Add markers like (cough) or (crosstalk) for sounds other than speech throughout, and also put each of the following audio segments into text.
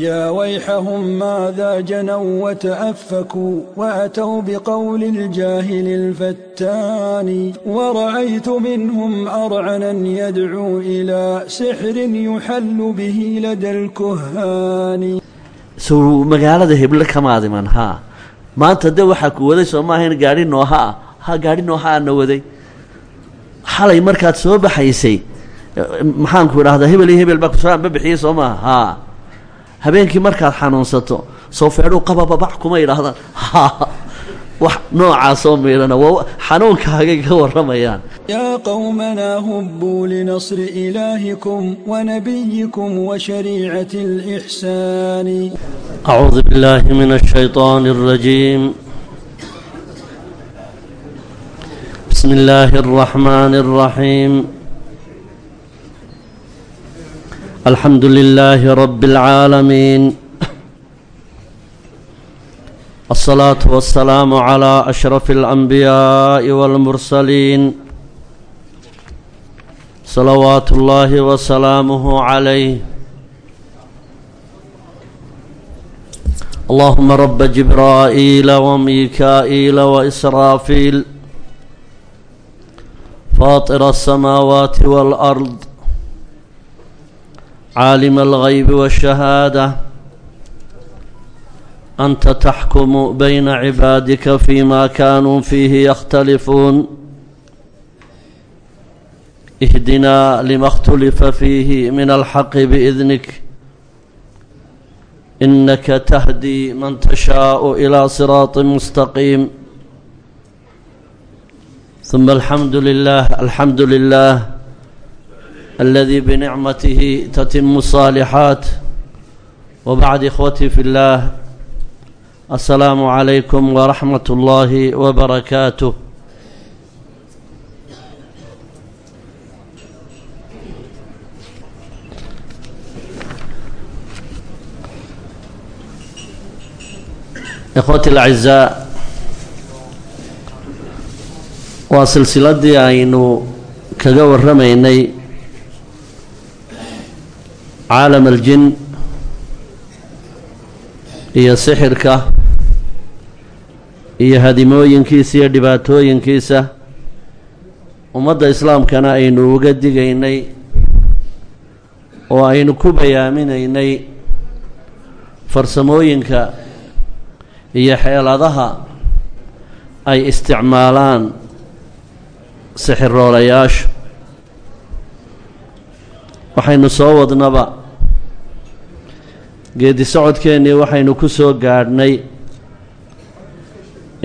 يا ويحهم ماذا جنوا وتأفكوا وأتوا بقول الجاهل الفتان ورأيت منهم أرعنا يدعو إلى سحر يحل به لدى الكهان سو مقالة هبلة كما ها ما تدوحك وذي سو ما هين قاري نوها ها قاري نوها نوذي xalay markaad soo baxaysay maxaanku idhaahdaa hebel iyo hebel baa kusaanba bixiyey soo maaha. Ha. Habeenkii markaad xanuunsato soofeedhuu qabababac kuma idhaahdaan ha. Wax noocaasoo miidhana waa xanuunkaagay ka warramayaan. Yaa qowmanaa hubbuu linasri ilaahikum wanabiyikum washariicati alixsaani acuudu billaahi min alshaytaani alrajiim بسم الله الرحمن الرحيم الحمد لله رب العالمين الصلاة والسلام على أشرف الأنبياء والمرسلين صلوات الله وسلامه عليه اللهم رب جبرائيل وميكائيل وإسرافيل فاطر السماوات والأرض عالم الغيب والشهادة أنت تحكم بين عبادك فيما كانوا فيه يختلفون اهدنا لما اختلف فيه من الحق بإذنك إنك تهدي من تشاء إلى صراط مستقيم ثم الحمد لله الحمد لله الذي بنعمته تتم الصالحات وبعد إخوتي في الله السلام عليكم ورحمة الله وبركاته ikhwati alacizaa waa silsiladii aynu kaga warramaynay caalam aljin iyo sixirka iyo hadimooyinkiisa iyo dhibaatooyinkiisa. Ummadda islaamkana aynu uga digaynay oo aynu ku bayaaminaynay farsamooyinka iyo xeeladaha ay isticmaalaan sixiroolayaashu waxaynu soo wadnaba geedi socodkeennii waxaynu ku soo gaadhnay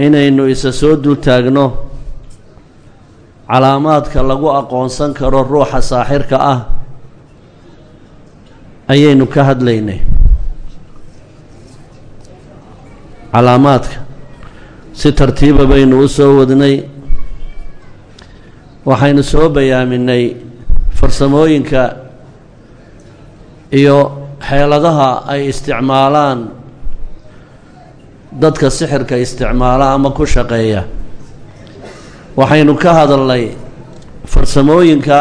inaynu isa soo dul taagno calaamaadka lagu aqoonsan karo ruuxa saaxirka ah ayaynu ka hadlaynay. Calaamaadka. Si tartiiba baynu u soo wadnay waxaynu soo bayaaminay farsamooyinka iyo xeeladaha ay isticmaalaan dadka sixirka isticmaala ama ku shaqeeya. Waxaynu ka hadalnay farsamooyinka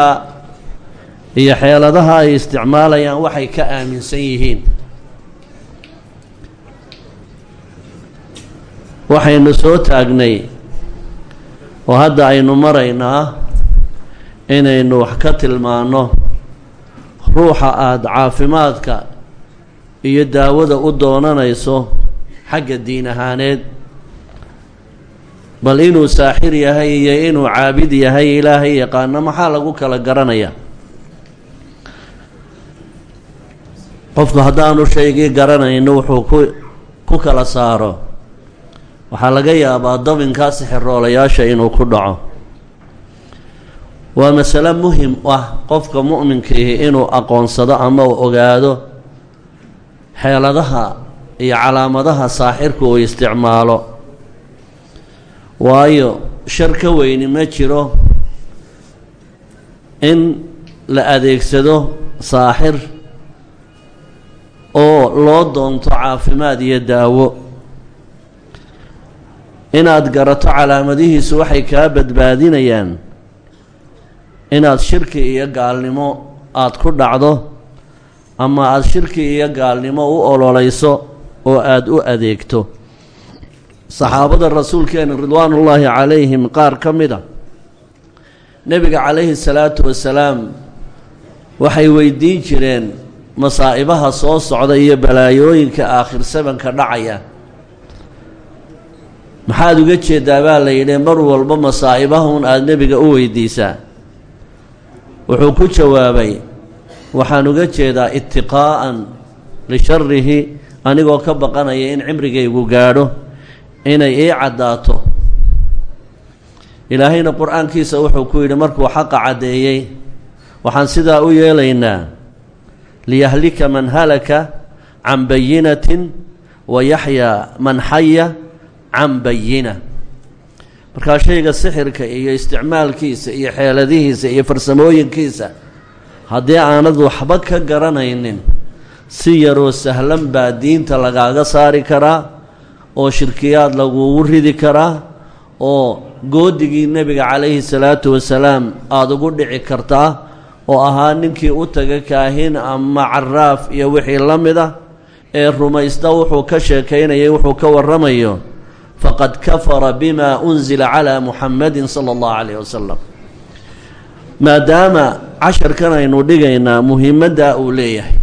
iyo xeeladaha ay isticmaalayaan waxay ka aaminsan yihiin. Waxaynu soo taagnay oo hadda aynu maraynaa inaynu wax ka tilmaanno ruuxa aada caafimaadka iyo daawada u doonanayso xagga diin ahaaneed. Bal inuu saaxir yahay iyo inuu caabid yahay ilaahay yaqaano maxaa lagu kala garanaya qofku haddaanu shaygii garanayno wuxuu ku ku kala saaro. Waxaa laga yaabaa dabinkaa sixiroolayaasha inuu ku dhaco waa masale muhiim ah qofka mu'minkiihi inuu aqoonsado ama uu ogaado xeeladaha iyo calaamadaha saaxirku uu isticmaalo. Waayo shar ka weyni ma jiro in la adeegsado saaxir oo loo doonto caafimaad iyo daawo. Inaad garato calaamadihiisu waxay kaa badbaadinayaan inaad shirki iyo gaalnimo aada ku dhacdo ama aada shirki iyo gaalnimo u ololeyso oo aada u adeegto. Saxaabada rasuulkeena ridwaanullaahi calayhim qaar ka mid a nebiga calayhi salaatu wasalaam waxay weydiin jireen masaa'ibaha soo socda iyo balaayooyinka aakhir sabanka dhacaya. Maxaad uga jeedaa baa la yidhi mar walba masaa'ibahun aada nebiga u weydiisaa wuxuu ku jawaabay waxaan uga jeedaa itiqaa'an lisharihi anigoo ka baqanaya in cimrigaygu gaadho inay ii caddaato. Ilaahayna qur'aankiisa wuxuu ku yidhi markuu xaqa caddeeyey waxaan sidaa u yeelaynaa liyahlika man halaka can bayinatin wa yaxyaa man xaya can bayina markaa shayga sixirka iyo isticmaalkiisa iyo xeeladihiisa iyo farsamooyinkiisa haddii aanad waxba ka garanaynin si yaroo sahlan baa diinta lagaaga saari karaa oo shirkiyaad lagugu ridi karaa oo goodigii nebiga calayhi salaatu wasalaam aada ugu dhici kartaa oo ahaa ninkii u taga kaahin ama caraaf iyo wixii la mid ah ee rumaysta wuxuu ka sheekaynayay wuxuu ka warramayo faqad kafara bima unzila calaa muxamadin sala allahu calayh wasalam maadaama casharkan aynu dhigaynaa muhimadda uu leeyahay.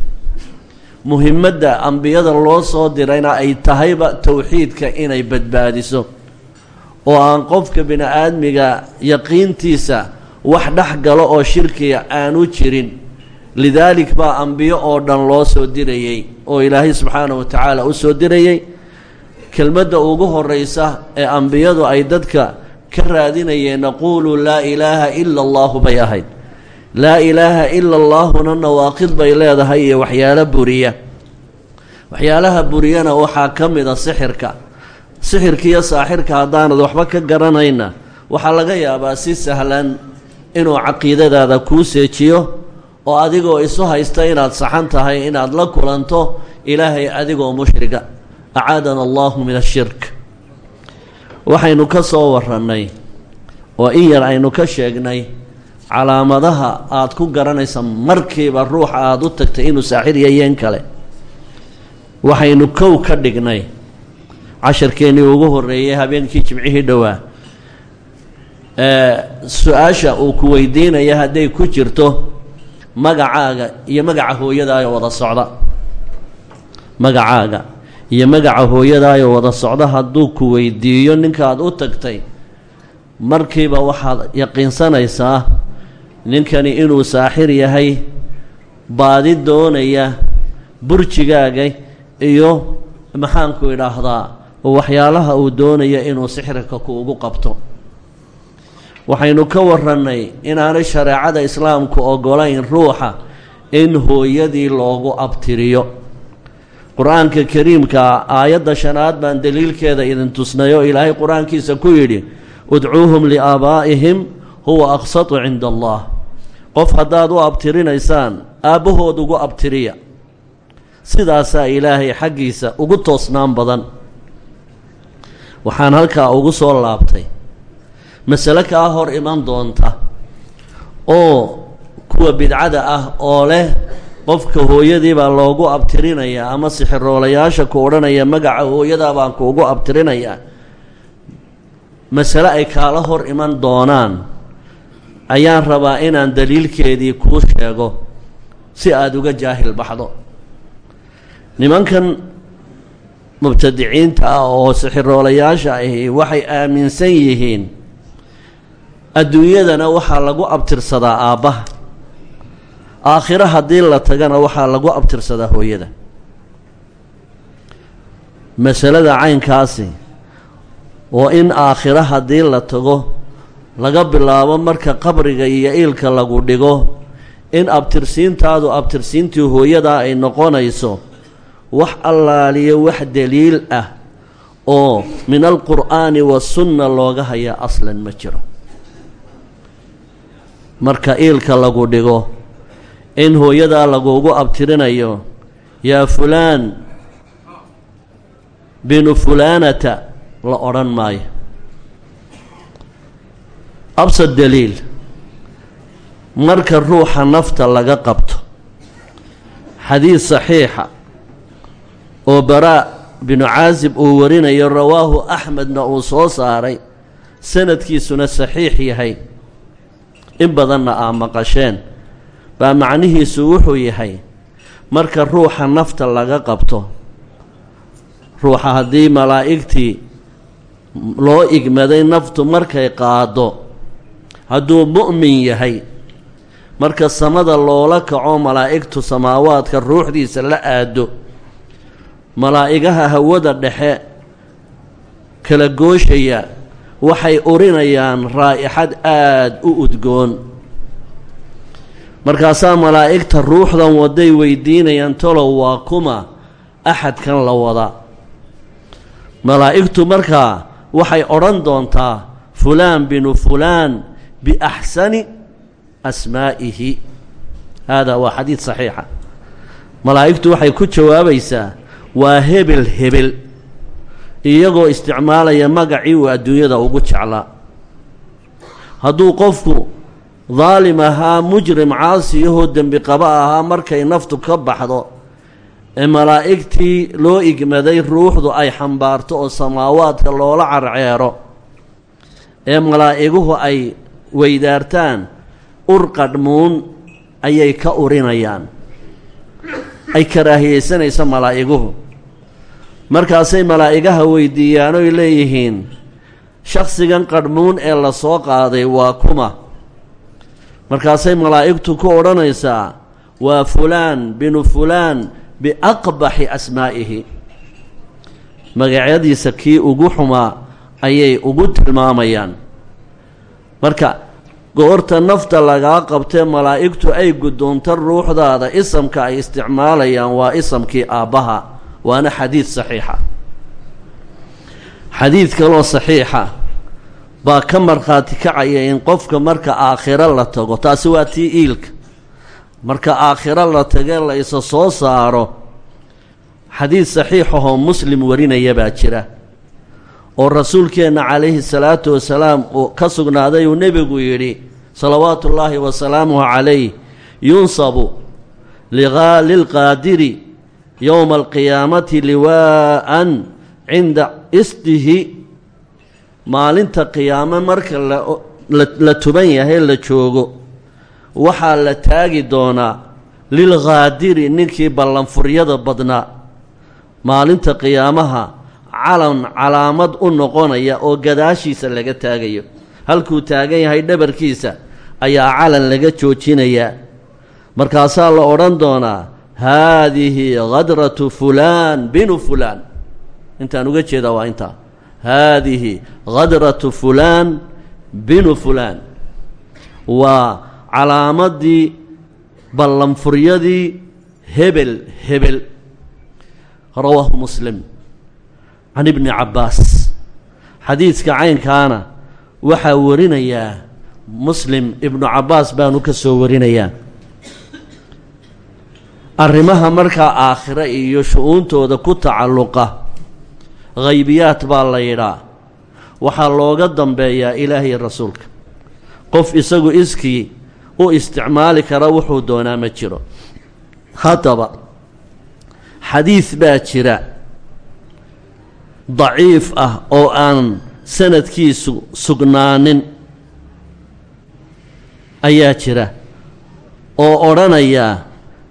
Muhimadda ambiyada loo soo dirayna ay tahayba towxiidka inay badbaadiso. Oo aan qofka bini aadmiga yaqiintiisa wax dhex galo oo shirkiga aanu jirin. Lidaalik baa ambiyo oo dhan loo soo dirayey oo ilaahay subxaanahu wa tacaala u kelmadda ugu horraysa ee ambiyadu ay dadka ka raadinayeen naquulu laa ilaaha ila allaahu bay ahayd. Laa ilaaha ila allaahuna nawaaqid bay leedahay iyo waxyaalo buriya. Waxyaalaha buriyana waxaa ka mida sixirka. Sixirka iyo saaxirka haddaanad waxba ka garanayna waxaa laga yaabaa si sahlan inuu caqiidadaada kuu seejiyo oo adigoo isu haysta inaad saxan tahay inaad la kulanto ilaahay adigoo mushriga acaadana allahu min ashirk waxaynu ka soo warannay oo in yar aynu ka sheegnay calaamadaha aad ku garanaysa markiiba ruuxa aada u tagtay inuu saaxir yayeen kale waxaynu kow ka dhignay casharkeennii ugu horreeyey habeenkii jimcihii dhowaa su'aasha uu ku weydiinaya hadday ku jirto magacaaga iyo magaca hooyadaayo wada socda magacaaga iyo magaca hooyadaayo wada socda hadduu ku weydiiyo ninkaad u tagtay markiiba waxaad yaqiinsanaysaa ninkani inuu saaxir yahay baadi doonaya burjigaaga iyo maxaanku idhaahdaa waxyaalaha uu doonaya inuu sixirka kuugu qabto. Waxaynu ka warannay inaanay shareecada islaamku ogolayn ruuxa in hooyadii loogu abtiriyo qur'aanka kariimka aayadda shanaad baan daliilkeeda idin tusnay oo ilaahay qur'aankiisa ku yidhi udcuuhum liaabaa'ihim huwa aqsatu cinda allah qof haddaad u abtirinaysaan aabbahood ugu abtiriya. Sidaasaa ilaahay xaggiisa ugu toosnaan badan. Waxaan halkaa ugu soo laabtay. Masale kaa hor iman doonta oo kuwa bidcada ah oo leh qofka hooyadii baa loogu abtirinayaa ama sixiroolayaasha ku odhanaya magaca hooyadaa baan kuugu abtirinayaa. Masale ay kaala hor iman doonaan ayaan rabaa inaan daliilkeedii kuu sheego si aada uga jaahil baxdo. Nimankan mubtadiciinta ah oo sixiroolayaasha ahi waxay aaminsan yihiin adduunyadana waxaa lagu abtirsadaa aabbaha aakhiro haddii la tagana waxaa lagu abtirsadaa hooyada. Masalada caynkaasi oo in aakhiro haddii la tago laga bilaabo marka qabriga iyo iilka lagu dhigo in abtirsiintaadu abtirsiintii hooyadaa ay noqonayso wax allaaliyo wax daliil ah oo min alqur'aani wasunna looga hayaa aslan ma jiro. Marka iilka lagu dhigo in hooyadaa lagugu abtirinayo yaa fulaan binu fulaanata la odhan maayo. Absad daliil marka ruuxa nafta laga qabto xadiid saxiixa oo baraa binu caasib uu warinayo rawaahu axmedna uu soo saaray sanadkiisuna saxiix yahay. In badanna aa maqasheen baa macnihiisu wuxuu yahay marka ruuxa nafta laga qabto ruuxa haddii malaa'igtii loo igmaday naftu markay qaado hadduu mu'min yahay marka samada loola kaco malaa'igtu samaawaadka ruuxdiisa la aado malaa'igaha hawada dhexe kala gooshaya waxay urinayaan raa'ixad aada u udgoon markaasaa malaa'igta ruuxdan waday weydiinayaan tolow waa kuma axadkan la wada. Malaa'igtu markaa waxay odhan doontaa fulaan binu fulaan biaxsani asmaa'ihi. Haadaa waa xadiid saxiixa. Malaa'igtu waxay ku jawaabaysaa waa hebel hebel iyagoo isticmaalaya magacii uu adduunyada ugu jeclaa. Hadduu qofku daalim ahaa mujrim caasiyahoo dembi qaba ahaa markay naftu ka baxdo ee malaa'igtii loo igmaday ruuxdu ay xambaarto oo samaawaadka loola carceero ee malaa'iguhu ay weydaartaan ur qadhmuun ayay ka urinayaan. Ay karaahiyeysanaysa malaa'iguhu markaasay malaa'igaha weydiiyaan oy leeyihiin shakhsigan qadhmuun ee la soo qaaday waa kuma markaasay malaa'igtu ku odhanaysaa waa fulaan binu fulaan biaqbaxi asmaa'ihi. Magacyadiisa kii ugu xumaa ayay ugu tilmaamayaan. Marka goorta nafta lagaa qabtee malaa'igtu ay guddoonta ruuxdaada isamka ay isticmaalayaan waa isamkii aabbaha waana xadiid saxiixa. Xadiid kaloo saxiixa baa ka markhaati kacaya in qofka marka aakhiro la tago taasi waa tii iilka. Marka aakhiro la tagee la isa soo saaro xadiid saxiixahoo muslim warinaya baa jira. Oo rasuulkeenna calayhi salaatu wasalaam uu ka sugnaaday uu nebigu yidhi salawaatu ullaahi wasalaamuhu calayh yunsabu lilqaadiri yowma alqiyaamati liwaa'an cinda istihi maalinta qiyaamo marka la tuban yahay la joogo waxaa la taagi doonaa lilkhaadiri ninkii ballanfuryada badnaa. Maalinta qiyaamaha calan calaamad u noqonaya oo gadaashiisa laga taagayo. Halkuu taagan yahay dhabarkiisa ayaa calan laga joojinayaa. Markaasaa la odhan doonaa haadihi hadratu fulaan binu fulaan. Intaan uga jeedaa waa intaa haadihi hadratu fulaan binu fulaan waa calaamadii ballanfuryadii hebel hebel. rawaahu muslim. can ibni cabbaas. xadiidka caynkaana waxaa warinayaa muslim ibnu cabbaas baanu ka soo warinayaa. arrimaha markaa aakhiro iyo shu-uuntooda ku tacalluqa haybiyaad baa la yidhaa waxaa looga dambeeyaa ilaahiy rasuulka qof isagu iskii u isticmaali kara wuxuu doonaa ma jiro haddaba xadiid baa jira daciif ah oo aan sanadkiisu sugnaanin ayaa jira oo odhanaya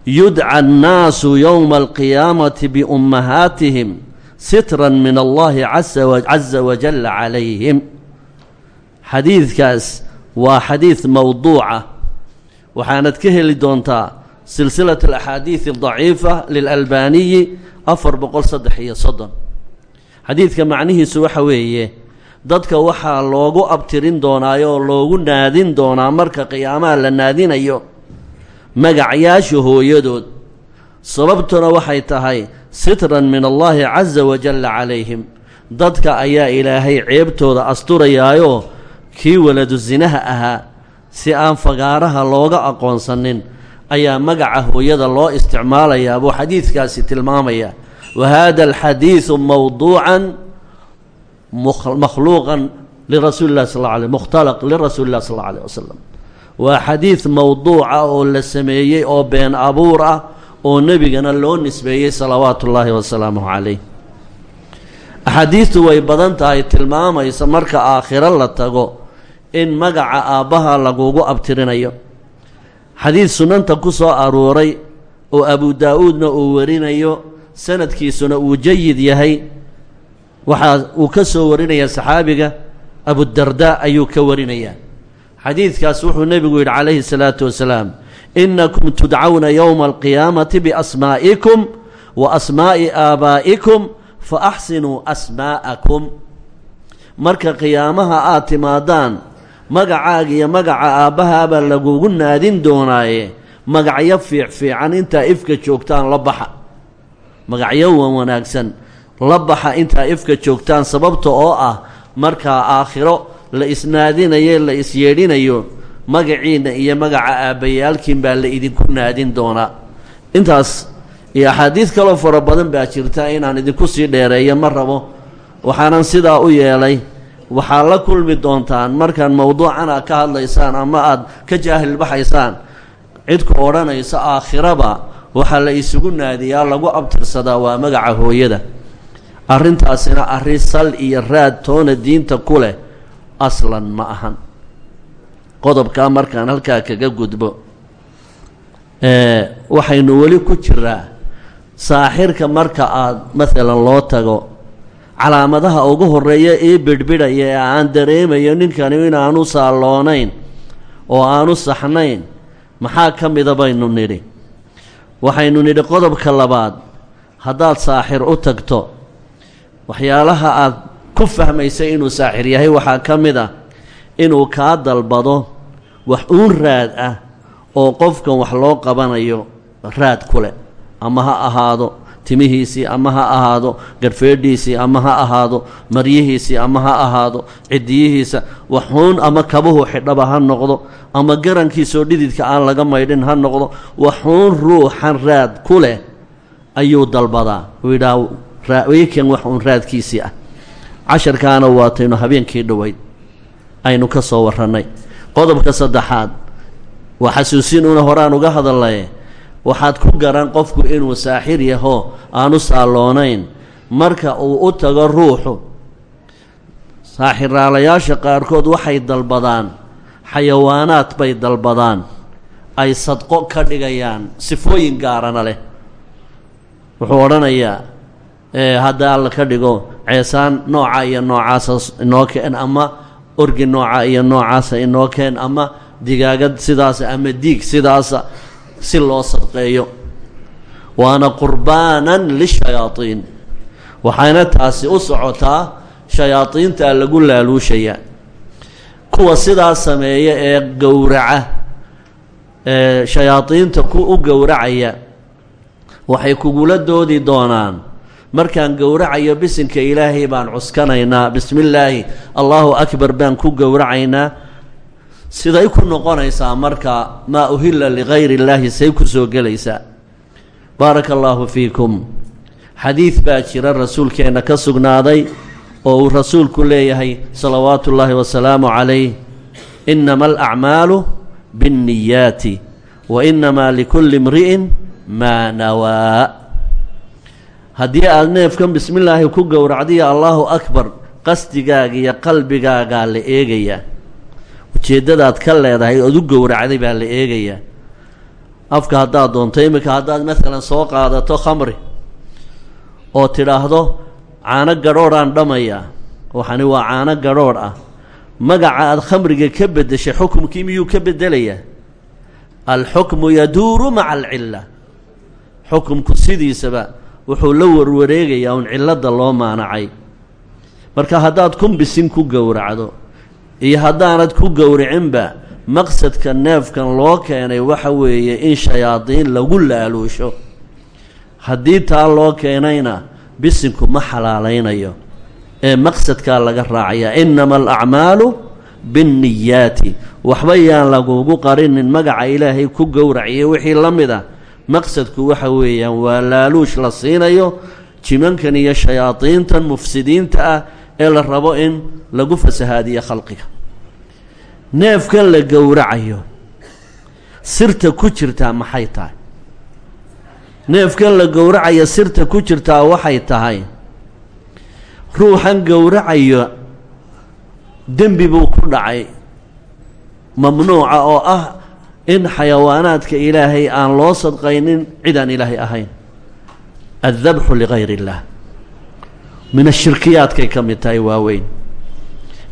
yudca annaasu yowma alqiyaamati biummahaatihim sitran min allahi caza wajalla calayhim. Xadiidkaas waa xadiid mowduuca waxaanad ka heli doontaa silsilat alaxaadiid adaciifa lilalbaaniyi afar boqol saddex iyo soddon. Xadiidka macnihiisu waxa weeye dadka waxaa loogu abtirin doonaayo oo loogu naadin doonaa marka qiyaamaha la naadinayo magacyaasha hooyadood. Sababtuna waxay tahay sitran min allaahi casa wajalla calayhim. Dadka ayaa ilaahay ceebtooda asturayaayoo kii waladu sinaha ahaa si aan fagaaraha looga aqoonsanin ayaa magaca hooyada loo isticmaalayaa buu xadiidkaasi tilmaamaya. Wa haada alxadiidu mowduucan makhluuqan lirasuuli llahi sal alay mukhtalaq lirasuuli llahi sal alla alayh wasalam waa xadiid mowduuca oo la sameeyey oo been abuur ah oo nebigana loo nisbeeyey salawaatu ullaahi wasalaamuhu calayh. Axaadiistu way badan tahay tilmaamaysa marka aakhiro la tago in magaca aabbaha lagugu abtirinayo. Xadiid sunnanta ku soo aruuray oo abu daa-uudna uu warinayo sanadkiisuna uu jayid yahay. Waxaa uu ka soo warinaya saxaabiga abudarda ayuu ka warinayaa. Xadiidkaas wuxuu nebigu yidhi calayhi salaatu wasalaam inakum tudcawna yowma alqiyaamati biasmaa'ikum wa asmaa'i aabaa'ikum fa axsinuu asmaa'akum marka qiyaamaha aad timaadaan magacaaga iyo magaca aabbahaabaa lagugu naadin doonaaye magacyo fiicfiican intaa ifka joogtaan la baxa magacyo wan wanaagsan la baxa intaa ifka joogtaan sababta oo ah markaa aakhiro la isnaadinayo la isyeedhinayo magaciinna iyo magaca aabbayaalkiin baa la idinku naadin doonaa. Intaas iyo axaadiid kaloo fara badan baa jirta inaan idinku sii dheereeyo ma rabo. Waxaanan sidaa u yeelay waxaad la kulmi doontaan markaan mowduucan ka hadlaysaan ama aad ka jaahil baxaysaan. Cidku odhanaysa aakhiraba waxaa la isugu naadiyaa lagu abtirsadaa waa magaca hooyada. Arrintaasina arrin sal iyo raad toona diinta ku leh aslan ma ahan qodobkaa markaan halkaa kaga gudbo waxaynu weli ku jiraa saaxirka marka aad maalan loo tago calaamadaha ugu horreeya ii bidhbidhaya ee aan dareemayo ninkani inaanu saalloonayn oo aanu saxnayn maxaa ka mida baynu nidhi? Waxaynu nidhi qodobka labaad haddaad saaxir u tagto waxyaalaha aad ku fahmaysa inuu saaxir yahay waxaa ka mid ah inuu kaa dalbado wax uun raad ah oo qofkan wax loo qabanayo raad ku leh. Ama ha ahaado timihiisii ama ha ahaado garfeedhiisii ama ha ahaado maryihiisii ama ha ahaado cidiyihiisa waxuun ama kabuhu xidhaba ha noqdo ama garankiisoo dhididka aan laga maydhin ha noqdo waxuun ruuxan raad ku leh ayuu dalbadaa. Uu yidhaha wiikan waxuun raadkiisii ah. Casharkaana waataynu habeenkii dhoweyd aynu ka soo warrannay qodobka saddexaad waa xasuusinuuna horaan uga hadalnaye waxaad ku garan qofku inuu saaxir yaho aanu saalloonayn. Marka uu u tago ruuxu saaxiraalayaasha qaarkood waxay dalbadaan xayawaanaad bay dalbadaan ay sadqo ka dhigayaan sifooyin gaarana leh. Wuxuu odhanayaa hadda alla ka dhigo ceesaan nooca iyo noocaasa inoo keen ama orgi nooca iyo noocaasa inoo keen ama digaagad sidaasa ama diig sidaasa si loo sadqeeyo waana qurbaanan lishayaadiin waxayna taasi u socotaa shayaadiintaa lagu laaluushaya kuwa sidaa sameeya ee gowraca ee shayaadiinta ku u gowracaya waxay kugula doodi doonaan markaan gowracayo bisinka ilaahay baan cuskanaynaa. Bismi illaahi allahu akbar baan ku gowracaynaa. Siday ku noqonaysaa marka maa uhilla ligayri illaahi say ku soo gelaysaa. Baaraka allaahu fiikum. Xadiid baa jira rasuulkeenna ka sugnaaday oo uu rasuulku leeyahay salawaatu ullaahi wasalaamu calayh. Innama alacmaalu biاnniyaati wa innamaa likulli imri'in maa nawaa haddii aada neefkan bismi illaahi ku gowracdiya allaahu akbar qasdigaaga iyo qalbigaagaa la eegayaa ujeeddadaad ka leedahay ood u gowracday baa la eegayaa afka haddaad doonto iminka haddaad maalan soo qaadato khamri oo tidhaahdo caano gadhoodhaan dhamayaa waxani waa caano gadhoodh ah. Magaca aad khamriga ka beddeshay xukumkii miyuu ka beddelayaa? Alxukmu yaduuru maca alcilla. Xukumku sidiisaba wuxuu la warwareegayaa un cilladda loo maanacay. Marka haddaad kumbisin ku gowracdo iyo haddaanad ku gowricinba maqsadka neefkan loo keenay waxa weeye in shayaadiin lagu laaluusho. Haddii taa loo keenayna bisinku ma xalaalaynayo. Ee maqsadkaa laga raacayaa innama alacmaalu binniyaati. Waxba yaan lagugu qarinin magaca ilaahay ku gowraciyo wixii la mid ah maqsadku waxa weeyaan waa laaluush la siinayo jimankan iyo shayaadiintan mufsidiinta ah ee la rabo in lagu fasahaadiyo khalqiga. Neefkan la gowracayo sirta ku jirtaa maxay tahay? Neefkan la gowracaya sirta ku jirtaa waxay tahay? Ruuxan gowracayo dembi buu ku dhacay mamnuuca oo ah in xayawaanaadka ilaahay aan loo sadqaynin cid aan ilaahay ahayn. Addabxu ligayr illaah min ashirkiyaadkay ka mid tahay waaweyn.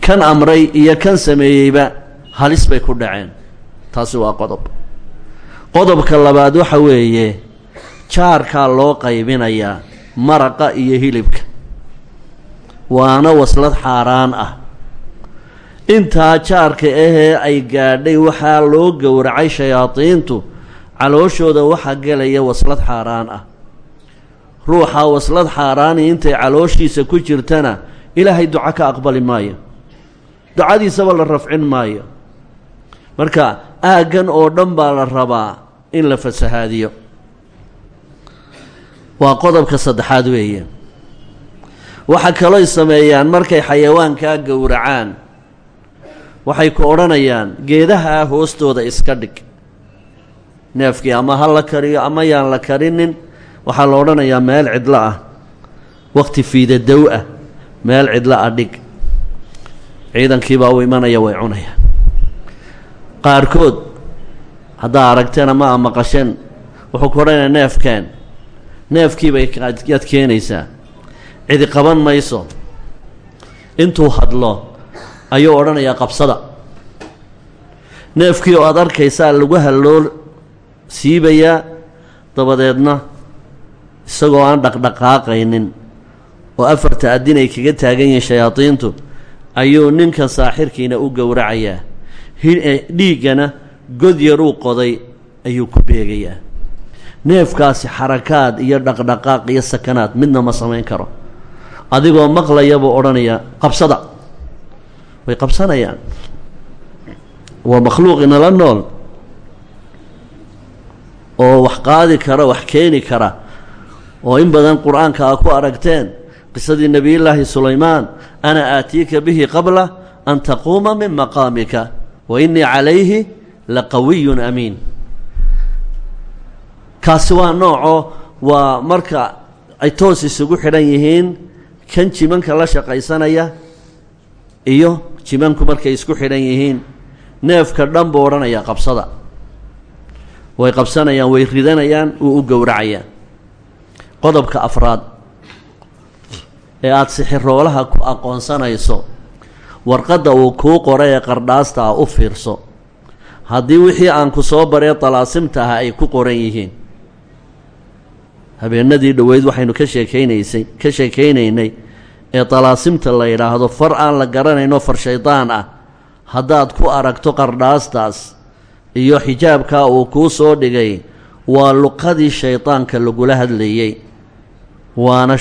Kan amray iyo kan sameeyeyba halis bay ku dhaceen. Taasi waa qodob. Qodobka labaad waxa weeye jaarkaa loo qaybinayaa maraqa iyo hilibka. Waana waslad xaaraan ah intaa jaarka ahee ay gaadhay waxaa loo gowracay shayaadiintu calooshooda waxaa gelaya waslad xaaraan ah. Ruuxa waslad xaaraani intay calooshiisa ku jirtana ilaahay duco ka aqbali maayo. Ducadiisaba la rafcin maayo. Marka aaggan oo dhan baa la rabaa in la fasahaadiyo. Waa qodobka saddexaad weeye. Waxa kalooy sameeyaan markay xayawaankaa gowracaan waxay ku odhanayaan geedaha hoostooda iska dhig. Neefkii ama ha la kariyo ama yaan la karinin. Waxaa la odhanayaa meel cidlo ah. Wakhti fiidadow ah meel cidlo ah dhig. Ciidankiibaa u imanaya way cunayaan. Qaarkood haddaa aragteen ama a maqasheen wuxuu ku odhanayaa neefkeen. Neefkiibay yaad keenaysaa cidi qaban mayso. Intuu hadlo ayuu odhanayaa qabsada. Neefkii oo aada arkaysaa lagu halloo siibayaa dabadeedna isagoo aan dhaqdhaqaaqaynin oo afarta addin ay kaga taagan yihiin shayaadiintu ayuu ninka saaxirkiina u gowracayaa. Dhiiggana god yaruu qoday ayuu ku beegayaa. Neefkaasi xarakaad iyo dhaqdhaqaaq iyo sakanaad midna ma samayn karo. Adigoo maqlaya buu odhanayaa qabsada way qabsanayaan. Waa makhluuq inala nool. Oo wax qaadi kara wax keeni kara. Oo in badan qur'aanka a ku aragteen qisadii nebiyullaahi sulaymaan ana aatiika bihi qabla an taquuma min maqaamika wa innii calayhi la qawiyun amiin. Kaasi waa noocoo waa marka ay toos isugu xidhan yihiin kan jimanka la shaqaysanaya iyo jimanku markay isku xidhan yihiin neefka dhan buu qabsada. Way qabsanayaan way ridanayaan wuu u gowracayaan. Qodobka afraad ee aada sixiroolaha ku aqoonsanayso warqadda uu kuu qoray ee qardhaasta ah u fiirso. Haddii wixii aan ku soo baree dalaasimta ah ay ku qoran yihiin. Habeenadii dhoweyd waxaynu ka sheekaynaysay ka sheekaynaynay ee dalaasimta la yidhaahdo far aan la garanayno far shaydaan ah. Haddaad ku aragto qardhaastaas iyo xijaabkaa uu kuu soo dhigay waa luqadii shaydaanka lagula hadlayey waana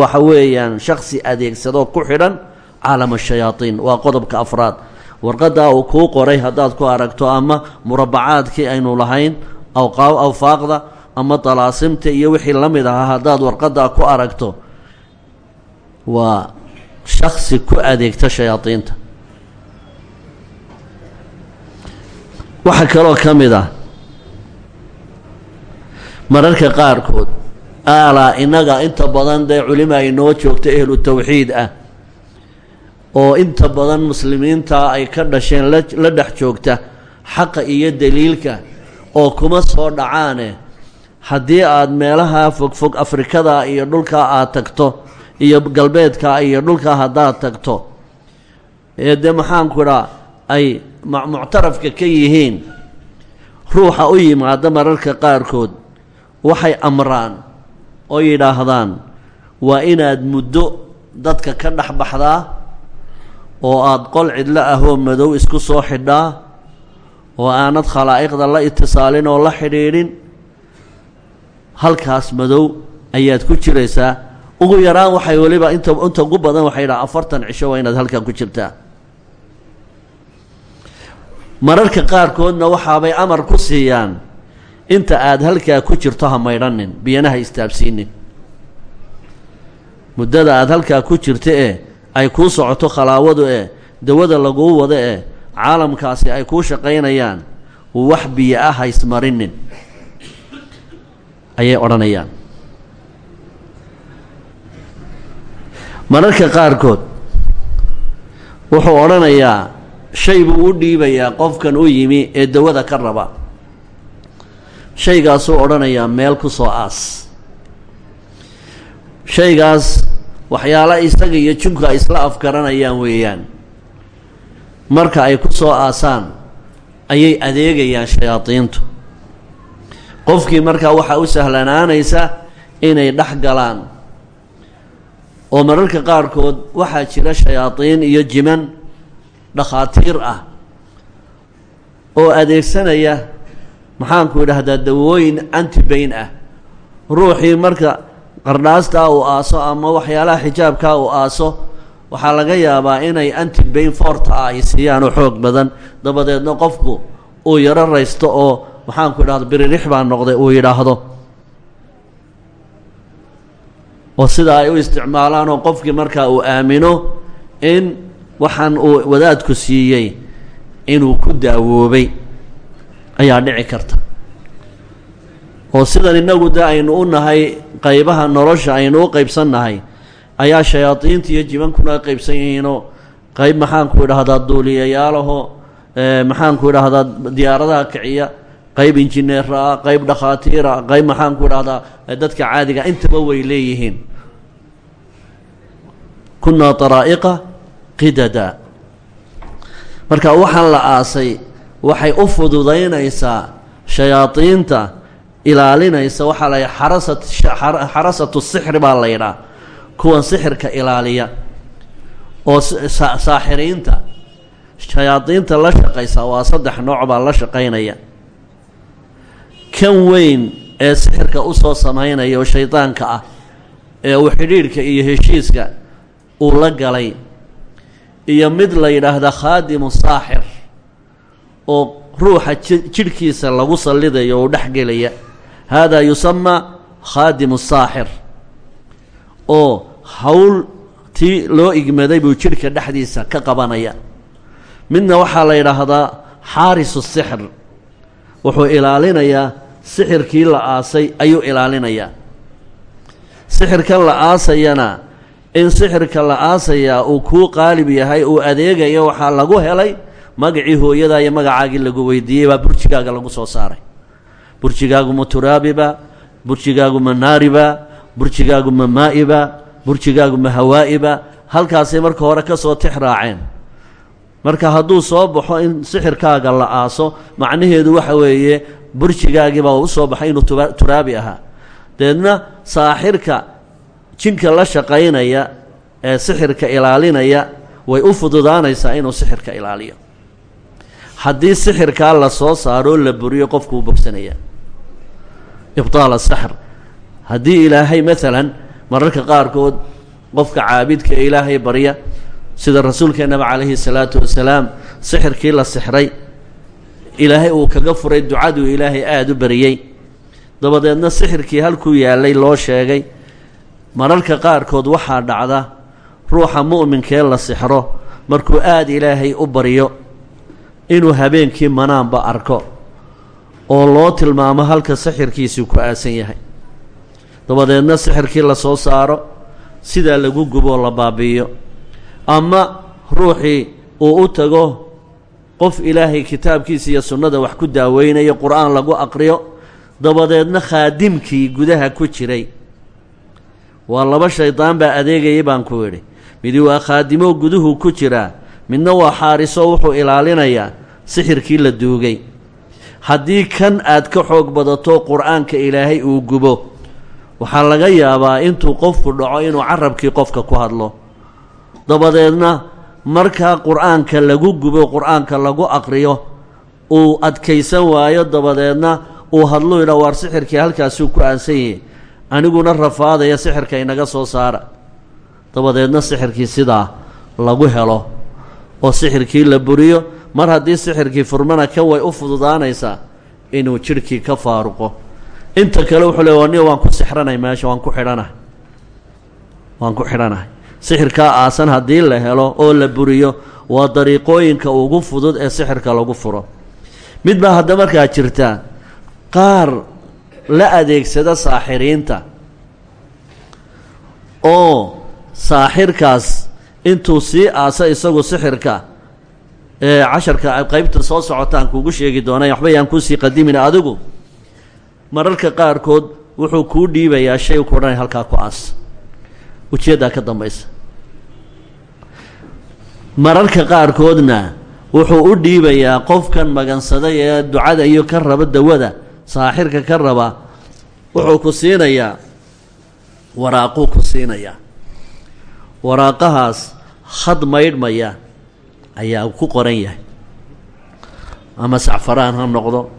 waxa weeyaan shaksi adeegsadoo ku xidhan caalam ashayaatiin waa qodobka afraad. Warqaddaa uu kuu qoray haddaad ku aragto ama murabacaadkii aynu lahayn awqaa awfaaqda ama dalaasimta iyo wixii la mid ahaa haddaad warqaddaa ku aragto waa shaksi ku adeegta shayaadiinta. Waxaa kaloo ka mid ah mararka qaarkood aalaa innaga inta badan dee culima ay noo joogta ehlu tawxiid ah oo inta badan muslimiinta ay ka dhasheen la dhex joogta xaqa iyo daliilka oo kuma soo dhacaane. Haddii aad meelaha fogfog afrikada iyo dhulkaa aad tagto iyo galbeedka iyo dhulkaa haddaad tagto. Ee dee maxaanku idhaa ay muctarafka ka yihiin ruuxa u yimaada mararka qaarkood waxay amraan oo yidhaahdaan waa inaad muddo dadka ka dhex baxdaa oo aada qol cidlo ahoo madow isku soo xidhaa oo aanad khalaa'iqda la itisaalin oo la xidhiidhin halkaas madow ayaad ku jiraysaa ugu yaraan waxay weliba inta inta ugu badan waxay yidhaha afartan cisho waa inaad halkan ku jirtaa mararka qaarkoodna waxaabay amar ku siiyaan inta aada halkaa ku jirto ha maydhanin biyana ha istaabsiinin. Muddada aada halkaa ku jirta ee ay kuu socoto khalaawadu ee dawada laguu wado ee caalamkaasi ay kuu shaqaynayaan wax biyo ah haysmarinin ayay odhanayaan mararka qaarkood wuxuu odhanayaa shay buu u dhiibayaa qofkan u yimi ee dawada ka raba. Shaygaasuu odhanayaa meel ku soo aas. Shaygaas waxyaala isaga iyo jinku ay isla afgaranayaan weeyaan. Marka ay ku soo aasaan ayay adeegayaan shayaadiintu. Qofkii markaa waxaa u sahlanaanaysa inay dhex galaan oo mararka qaarkood waxaa jira shayaadiin iyo jiman dhakhaatiir ah oo adeegsanaya maxaanku idhaahdaa dawooyin antibayn ah. Ruuxii marka qardhaastaa uu aaso ama waxyaalaha xijaabkaa uu aaso waxaa laga yaabaa inay antibayn forta ah ay siiyaanoo xoog badan. Dabadeedna qofku uu yaro raysto oo maxaanku idhahda biririx baa noqday uu yidhaahdo oo sidaa ay u isticmaalaan oo qofkii markaa uu aamino in waxaan uu wadaadku siiyey inuu ku daawoobay. Ayaa dhici karta. Oo sidan innagu de aynu u nahay qaybaha nolosha aynu u qaybsan nahay ayaa shayaadiinta iyo jibankuna qaybsan yihiinoo qayb maxaanku idhahdaa duuliyayaalaho maxaanku idhahdaa diyaaradaha kiciya qayb injineera ah qayb dhakhaatiira qayb maxaanku idhahdaa dadka caadiga intaba way leeyihiin kunaa daraa'iqa qidada. Marka waxaan la aasay waxay u fududaynaysaa shayaadiinta ilaalinaysa waxaa la xarasat xarasatu sixri baa la yidhaha kuwan sixirka ilaaliya oo saaxiriinta. Shayaadiinta la shaqaysa waa saddex nooc baa la shaqaynaya. Kan weyn ee sixirka u soo samaynaya oo shaydaanka ah ee uu xidhiidhka iyo heshiiska uu la galay. Iyo mid la yidhaahda khaadimu saaxir oo ruuxa jidhkiisa lagu sallidayo oo dhex gelaya. Haadaa yusamaa khaadimu saaxir oo hawl tii loo igmaday buu jidhka dhexdiisa ka qabanaya. Midna waxaa la yidhaahdaa xaarisu sixr wuxuu ilaalinayaa sixirkii la aasay ayuu ilaalinayaa sixirkan la aasayana in sixirka la aasayaa uu kuu qaalib yahay uu adeegayo waxaa lagu helay magacii hooyadaa iyo magacaagii lagu weydiiyey baa burjigaaga lagu soo saaray. Burjigaagu ma turaabiba burjigaagu ma naariba burjigaagu ma maa'iba burjigaagu ma hawaa'iba halkaasay marka hore ka soo tix raaceen. Marka hadduu soo baxo in sixirkaaga la aaso macnaheedu waxa weeye burjigaagiibaa u soo baxay inuu turaabi ahaa. Deedna saaxirka jinka la shaqaynaya ee sixirka ilaalinaya way u fududaanaysaa inuu sixirka ilaaliyo. Haddii sixirkaa la soo saaroo la buriyo qofku uu bogsanaya. Ibtaal asaxr haddii ilaahay maalan mararka qaarkood qofka caabidka ee ilaahay barya sida rasuulkeennaba calayhi salaatu wasalaam sixirkii la sixray ilaahay uu kaga furay ducaduu ilaahay aada u bariyey. Dabadeedna sixirkii halkuu yaallay loo sheegay mararka qaarkood waxaa dhacda ruuxa mu'minkee la sixro markuu aada ilaahay u baryo inuu habeenkii manaanba arko oo loo tilmaamo halka sixirkiisii ku aasan yahay. Dabadeedna sixirkii la soo saaro sidaa lagu guboo la baabi'iyo. Ama ruuxii uu u tago qof ilaahay kitaabkiisa iyo sunnada wax ku daaweynayo qur'aan lagu aqriyo dabadeedna khaadimkii gudaha ku jiray waa laba shaydaan baa adeegayay baan ku idhi midi waa khaadimo guduhu ku jiraa midna waa xaariso wuxuu ilaalinayaa sixirkii la duugay. Haddii kan aad ka xoog badato qur'aanka ilaahay uu gubo waxaa laga yaabaa intuu qofku dhaco inuu carabkii qofka ku hadlo. Dabadeedna markaa qur'aanka lagu gubo qur'aanka lagu aqriyo uu adkaysan waayo dabadeedna uu hadlu idha waar sixirkii halkaasuu ku aansan yahay aniguna rafaadaya sixirka inaga soo saara. Dabadeedna sixirkii sidaa lagu helo oo sixirkii la buriyo mar haddii sixirkii furmana kan way u fududaanaysaa inuu jidhkii ka faaruqo. Inta kale wuxuu le wani waan ku sixranay meesha waan ku xidhanahay. Waan ku xidhanahay. Sixirkaa aasan haddii la helo oo la buriyo waa dariiqooyinka ugu fudud ee sixirka lagu furo. Mid baa hadda markaa jirta qaar la adeegsada saaxiriinta. Oo saaxirkaas intuu sii aasa isagu sixirka ee casharka qaybta soo socotaan kuugu sheegi doonay waxba yaan ku sii qadimin adigu. Mararka qaarkood wuxuu kuu dhiibayaa shay ku odhanay halkaa ku aas. Ujeeddaa ka dambaysa. Mararka qaarkoodna wuxuu u dhiibayaa qofkan magansaday ee ducada iyo ka raba dawada saaxirka ka raba wuxuu ku siinayaa waraaquu ku siinayaa waraaqahaas khad maydhmaya ayaa ku qoran yahay. Ama sacfaraan ha noqdo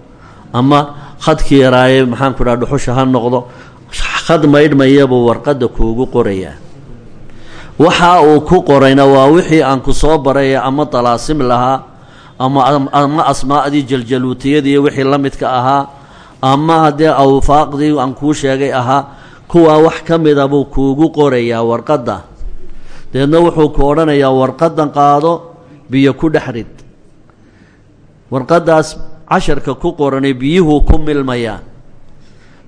ama khadkii yaraaye maxaanku dhaha dhuxusha ha noqdo khad maydhmayabuu warqadda kuugu qorayaa. Waxa uu ku qorayna waa wixii aan ku soo baray ama dalaasim lahaa ama ama asmaa'dii jaljaluutiyadii wixii la midka ahaa ama haddee awfaaqdii aan kuu sheegay ahaa kuwaa wax ka mida buu kuugu qorayaa warqadda. Deedna wuxuu ku odhanayaa warqaddan qaado biyo ku dhex rid. Warqaddaas casharka ku qoranay biyuhuu ku milmayaa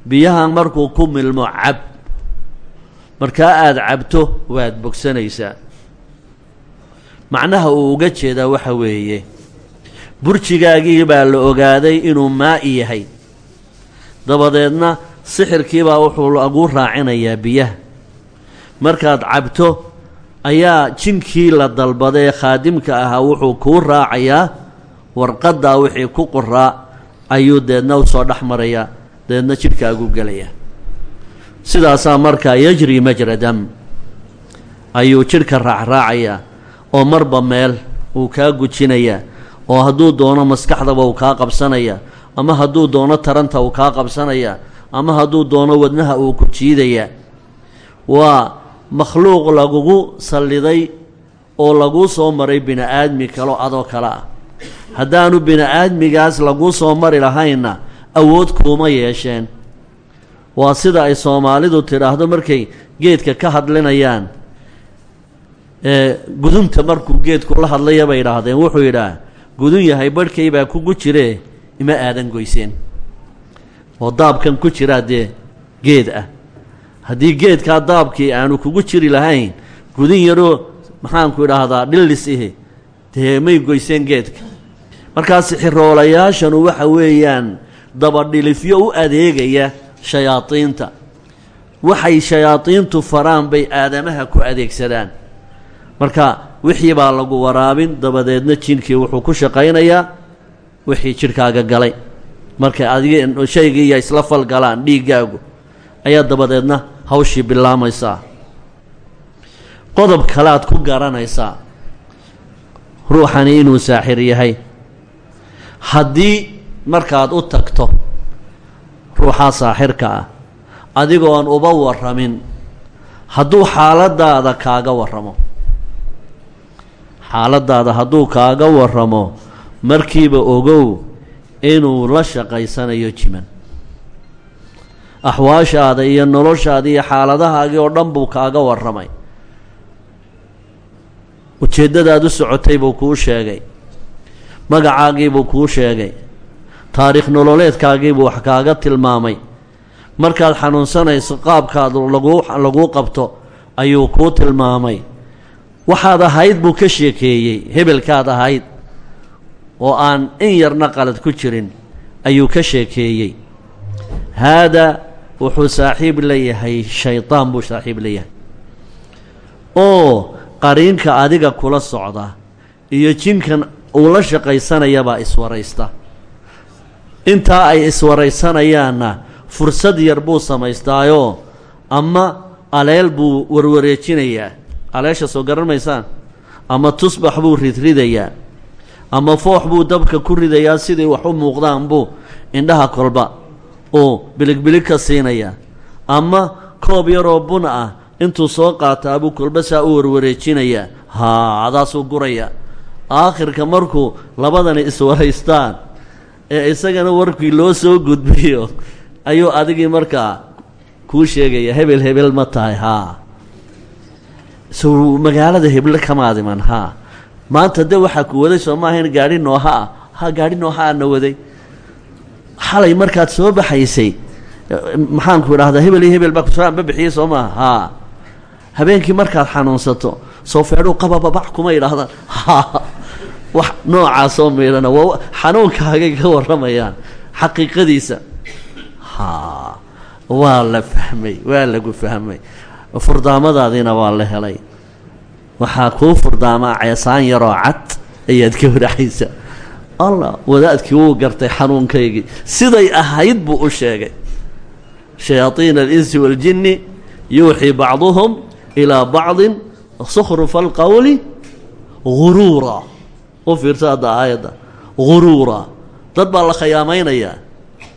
biyahan markuu ku milmo cab. Markaa aada cabto waad bogsanaysaa. Macnaha uu uga jeedaa waxa weeye. Burjigaagii baa la ogaaday inuu maa'i yahay dabadeedna sixirkiibaa wuxuu lagu raacinayaa biyaha. Markaad cabto ayaa jinkii la dalbaday ee khaadimka ahaa wuxuu kuu raacayaa warqaddaa wixii ku qoraa ayuu deedna u soo dhex marayaa deedna jidhkaagu gelayaa. Sidaasaa markaa yajri majra dam ayuu jidhka raacraacayaa oo marba meel uu kaa gujinayaa oo hadduu doono maskaxdaba uu kaa qabsanayaa ama hadduu doono taranta uu kaa qabsanayaa ama hadduu doono wadnaha uu ku jiidayaa waa makhluuq lagugu salliday oo laguu soo maray bini aadmi kalo adoo kale ah. Haddaanu bini aadmigaas laguu soo mari lahaynna awood kuuma yeesheen. Waa sida ay soomaalidu tidhaahdo markay geedka ka hadlinayaan. Ee gudunta markuu geedku la hadlaya bay idhaahdeen. Wuxuu yidhaah gudun yahay barhkay baa kugu jiree ima aadan goyseen. Oo daabkan ku jiraa dee geed ah. Haddii geedkaa daabkii aanu kugu jiri lahayn gudun yaroo maxaanku idhaahdaa dhillis ihi dee may goyseen geedka. Markaa sixiroolayaashanu waxa weeyaan dabadhilifyo u adeegaya shayaadiinta. Waxay shayaadiintu faraan bay aadamaha ku adeegsadaan. Marka wixii baa lagu waraabin dabadeedna jinkii wuxuu ku shaqaynayaa wixii jidhkaaga galay. Markay adig shaygiiya isla falgalaan dhiiggaagu ayaa dabadeedna hawshii bilaamaysaa qodob kalead ku garanaysaa ruuxani inuu saaxir yahay. Haddii markaad u tagto ruuxaa saaxirka ah adigoon uba warramin hadduu xaaladaada kaaga warramo. Xaaladaada hadduu kaaga warramo markiiba ogow inuu la shaqaysanayo jiman. Axwaashaada iyo noloshaada iyo xaaladahaagii oo dhan buu kaaga warramay. Ujeeddadaad u socotay buu kuu sheegay. Magacaagiibuu kuu sheegay. Taariikh nololeedkaagiibuu wax kaaga tilmaamay. Markaad xanuunsanayso qaabkaad laguu laguu qabto ayuu kuu tilmaamay. Waxaad ahayd buu ka sheekeeyey hebelkaad ahayd oo aan in yarna qalad ku jirin ayuu ka sheekeeyey. Haadaa wuxuu saaxiib leeyahay shaydaan buu saaxiib leeyahay. Oo qariinka adiga kula socda iyo jinkan uu la shaqaysanayabaa iswaraysta. Intaa ay iswaraysanayaanna fursad yar buu samaystaayoo ama aleel buu warwareejinayaa. Aleesha soo garan maysaan? Ama tusbax buu ridridayaa ama foox buu dabka ku ridayaa sidai wax u muuqdaan buu indhaha kolba uu biligbilig ka siinayaa. Ama koob yaroo bun ah intuu soo qaataa buu kolba saa u warwareejinayaa. Haa adaasuu guraya aakhirka markuu labadani iswaraystaan ee isagana warkii loo soo gudbiyo ayuu adigii markaa kuu sheegaya hebel hebel ma tahay haa. So magaalada heble kamaadiman haa maanta de waxaa ku waday soo maahayn gaadhi nooha ah. Ha gaadhi nooha ana waday. Xalay markaad soo baxaysay maxaanku idhahdaa hebel iyo hebel baa kusaanba bixiyey soo maaha. Haa habeenkii markaad xanuunsato soo feedhuu qabababac kuma idhaahdaan ha. Wax noocaasoo miidhana waa xanuunkaagay ka warramayaan xaqiiqadiisa. Ha. Waa la fahmay waa lagu fahmay. Furdaamadaadiina waa la helay waxaa kuu furdaamaa ceesaan yaroo cad ayaad ka waraxaysa allah wadaadkii wuu gartay xanuunkaygii. Siday ahayd buu u sheegay. Shayaaiina alinsi waaljinni yuuxii bacduhum ilaa bacdin sukhrufa alqowli guruura u fiirsa hadda aayadda. Guruura dad baa la khiyaamaynayaa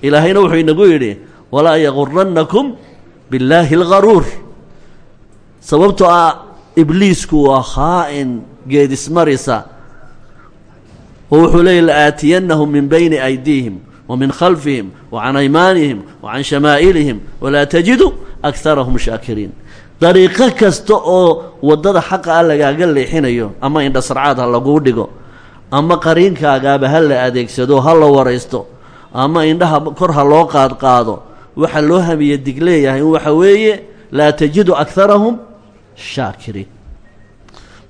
ilaahayna wuxuu inagu yidhi walaa yagurannakum billaahi algaruur sababtoo ah ibliisku waa khaa'in geedismarisa. Oo wuxuu leeyay la'aatiyannahum min bayni aydiihim wa min khalfihim wa can aymaanihim wa can shamaa'ilihim walaa tajidu akarahum shaakiriin. Dariiqo kasta oo waddada xaqa ah lagaaga leexinayo ama indhasarcaad ha laguu dhigo ama qariinkaagaaba ha la adeegsado ha la waraysto ama indhaha kor ha loo qaadqaado waxa loo hamiye dig leeyahay waxa weeye laa tajidu akarahum shaakiriin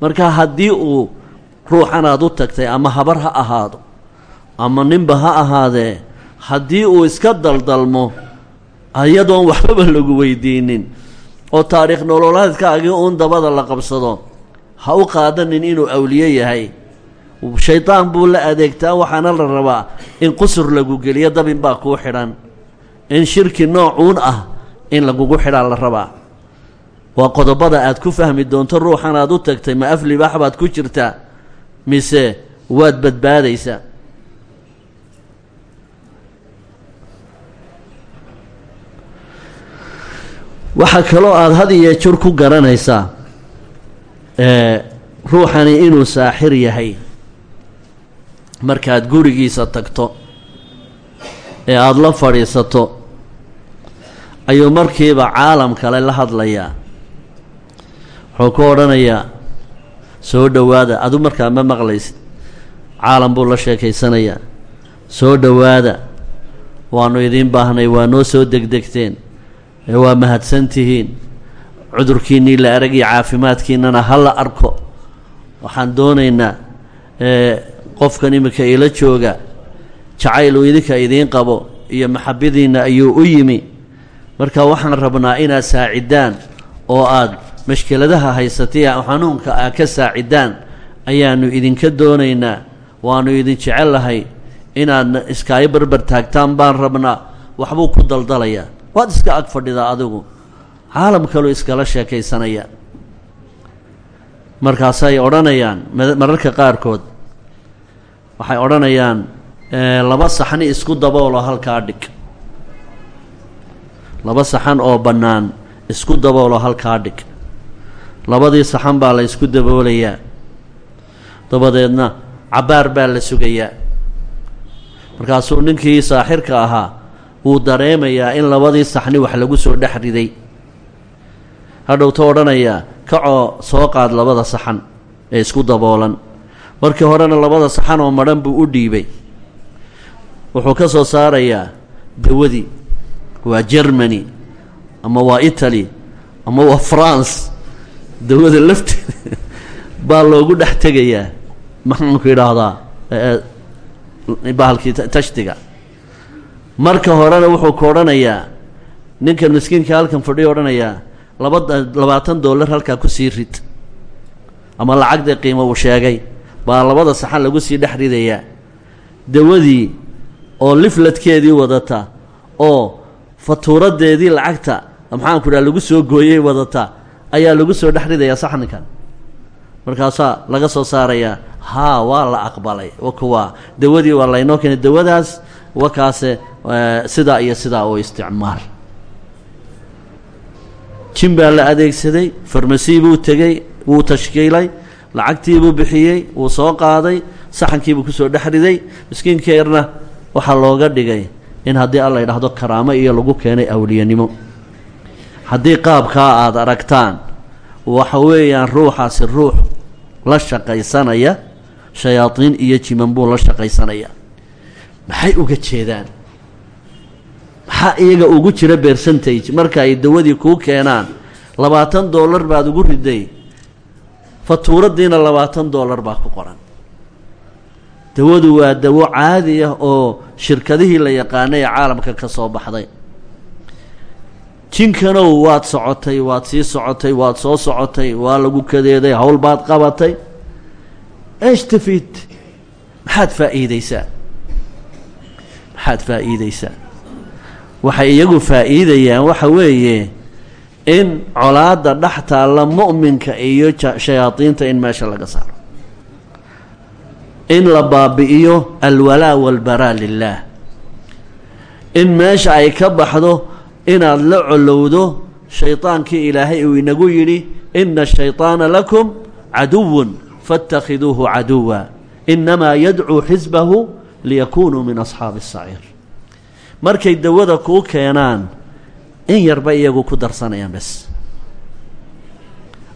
marka haddii uu ruuxan aad u tagtay ama habar ha ahaado ama ninba ha ahaadee haddii uu iska daldalmo iyadoon waxbaba lagu weydiinin oo taariikh nololeedkaagii uun dabada la qabsado ha u qaadanin inuu awliye yahay. Shaydaan buu la adeegtaa waxaana la rabaa in qusur lagu geliyo dabin baa kuu xidhan. In shirki noocuun ah in lagugu xidhaa la rabaa waa qodobada aad ku fahmi doonto ruuxan aad u tagtay ma af libaax baad ku jirtaa? Mise waad badbaadaysaa waxaa kaloo aada had iyo jur ku garanaysaa ruuxani inuu saaxir yahay. Markaad gurigiisa tagto ee aada la fadhiisato ayuu markiiba caalam kale la hadlayaa wuxuu ku odhanayaa soo dhowaada. Adu markaa ma maqlaysid. Caalam buu la sheekaysanayaa. Soo dhowaada. Waannu idiin baahnay waa noo soo degdegteen. Ee waa mahadsan tihiin. Cudurkiinnii la arag iyo caafimaadkiinnana ha la arko. Waxaan doonaynaa qofkan iminka ila jooga jacayl uu idinka idiin qabo iyo maxabadiinna ayuu u yimi. Marka waxaan rabnaa inaad saacidaan oo aad mashkeladaha haysatay xanuunka aa ka saacidaan ayaannu idinka doonaynaa waannu idin jecellahay inaadna iskaayo barbar taagtaan baan rabnaa waxbuu ku daldalayaa waad iska ag fadhidaa adigu. Caalam kaluu iskala sheekaysanaya. Markaasay odhanayaan mararka qaarkood waxay odhanayaan laba saxni isku daboolo halkaa dhig. Laba saxan oo bannaan isku daboolo halkaa dhig labadii saxan baa la ysku daboolayaa. Dabadeedna cabbaar baa la sugayaa. Markaasuu ninkii saaxirka ahaa wuu dareemayaa in labadii saxni wax lagu soo dhex riday. Hadhowta odhanayaa kacoo soo qaad labada saxan ee isku daboolan. Markii horena labada saxan oo madhan buu u dhiibay. Wuxuu ka soo saarayaa dawadii waa germany ama waa italy ama waa france dawada lafteeda baa loogu dhex tegayaa maxaanku idhaahdaa bahalkii tashtiga. Marka horena wuxuu ku odhanayaa ninkan miskiinka halkan fadhiyo odhanayaa laba labaatan dollar halkaa ku sii rid. Ama lacagdii qiimo uu sheegay baa labada saxan lagu sii dhex ridayaa. Dawadii oo lifladkeedii wadata oo fatuuradeedii lacagta maxaanku idhaha lagu soo gooyey wadata ayaa lagu soo dhex ridayaa saxninkan markaasaa laga soo saarayaa haa waa la aqbalay. Kuwa dawadii waa laynoo keenay dawadaas wakaase sidaa iyo sidaa oo isticmaal. Jin baa la adeegsaday farmasi buu tegey wuu tashkiilay lacagtiibuu bixiyey wuu soo qaaday saxankiibuu ku soo dhex riday. Miskiinkeerna waxaa looga dhigay in haddii alla yidhaahdo karaamo iyo lagu keenay awliyanimo haddii qaabkaa aada aragtaan waxa weeyaan ruuxaasi ruux la shaqaysanaya shayaadiin iyo jiman buu la shaqaysanaya. Maxay uga jeedaan? Maxaa iyaga ugu jira percentage? Marka ay dawadii kuu keenaan labaatan dollar baad ugu riday fatuuradiina labaatan dollar baa ku qoran. Dawadu waa dawo caadi ah oo shirkadihii la yaqaanay ee caalamka ka soo baxday jinkanow waad socotay waad sii socotay waad soo socotay waa lagu kadeeday hawl baad qabatay. Eesh tafid maxaad faa'iideysaa maxaad faa'iideysaa waxay iyagu faa'iidayaan waxa weeye in colaadda dhex taalla mu'minka iyo shayaadiinta in meesha laga saaro. In la baabi'iyo alwalaa walbaraa lilaah in meesha ay ka baxdo inaad la colowdo shaydaankii ilaahay uu inagu yidhi ina ashayطaana lakum caduwun faاtakhiduuhu caduwa inamaa yadcuu xisbahu liyakunuu min asxaabi الsaciir markay dawada kuu keenaan in yarbay iyagu ku darsanayaan bes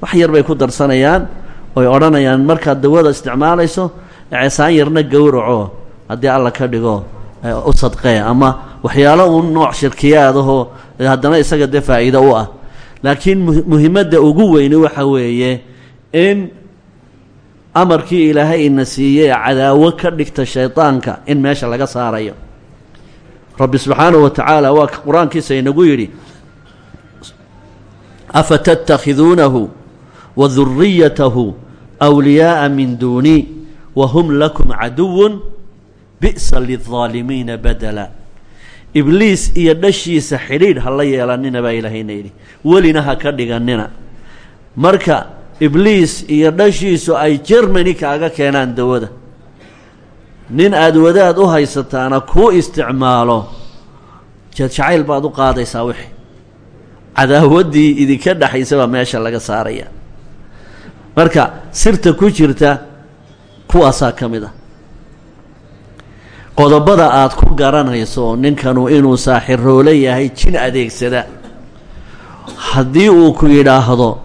wax yarbay ku darsanayaan oy odhanayaan markaad dawada isticmaalayso ceesaan yarna gowraco haddii alla ka dhigo u sadqee ama waxyaalo uun nooc shirkiyaadahoo haddana isaga dee faa'iido u ah. Laakiin muhimadda ugu weyni waxa weeye in amarkii ilaahay ina siiyey cadaawo ka dhigta shaydaanka in meesha laga saarayo. Rabbi subxaanahu wa tacaala waa qur'aankiisa inagu yidhi afa tatakhiduunahu wa duriyatahu wliyaaءa min duuni wa hum lakum caduwun bi'sa lilظaalimiina badala ibliis iyo dhashiisa xidhiidh ha la yeelanina baa ilaahayna yidhi. Welina ha ka dhiganina marka ibliis iyo dhashiisu ay jermani kaaga keenaan dawada. Nin aada wadaad u haysataana kuu isticmaalo. Jacayl baad u qaadaysaa wixii. Cadaawaddii idinka dhexaysa baa meesha laga saaraya. Marka sirta ku jirta kuwaasaa ka mid ah qodobada aad ku garanayso ninkanu inuu saaxiroole yahay jin adeegsada. Haddii uu ku yidhaahdo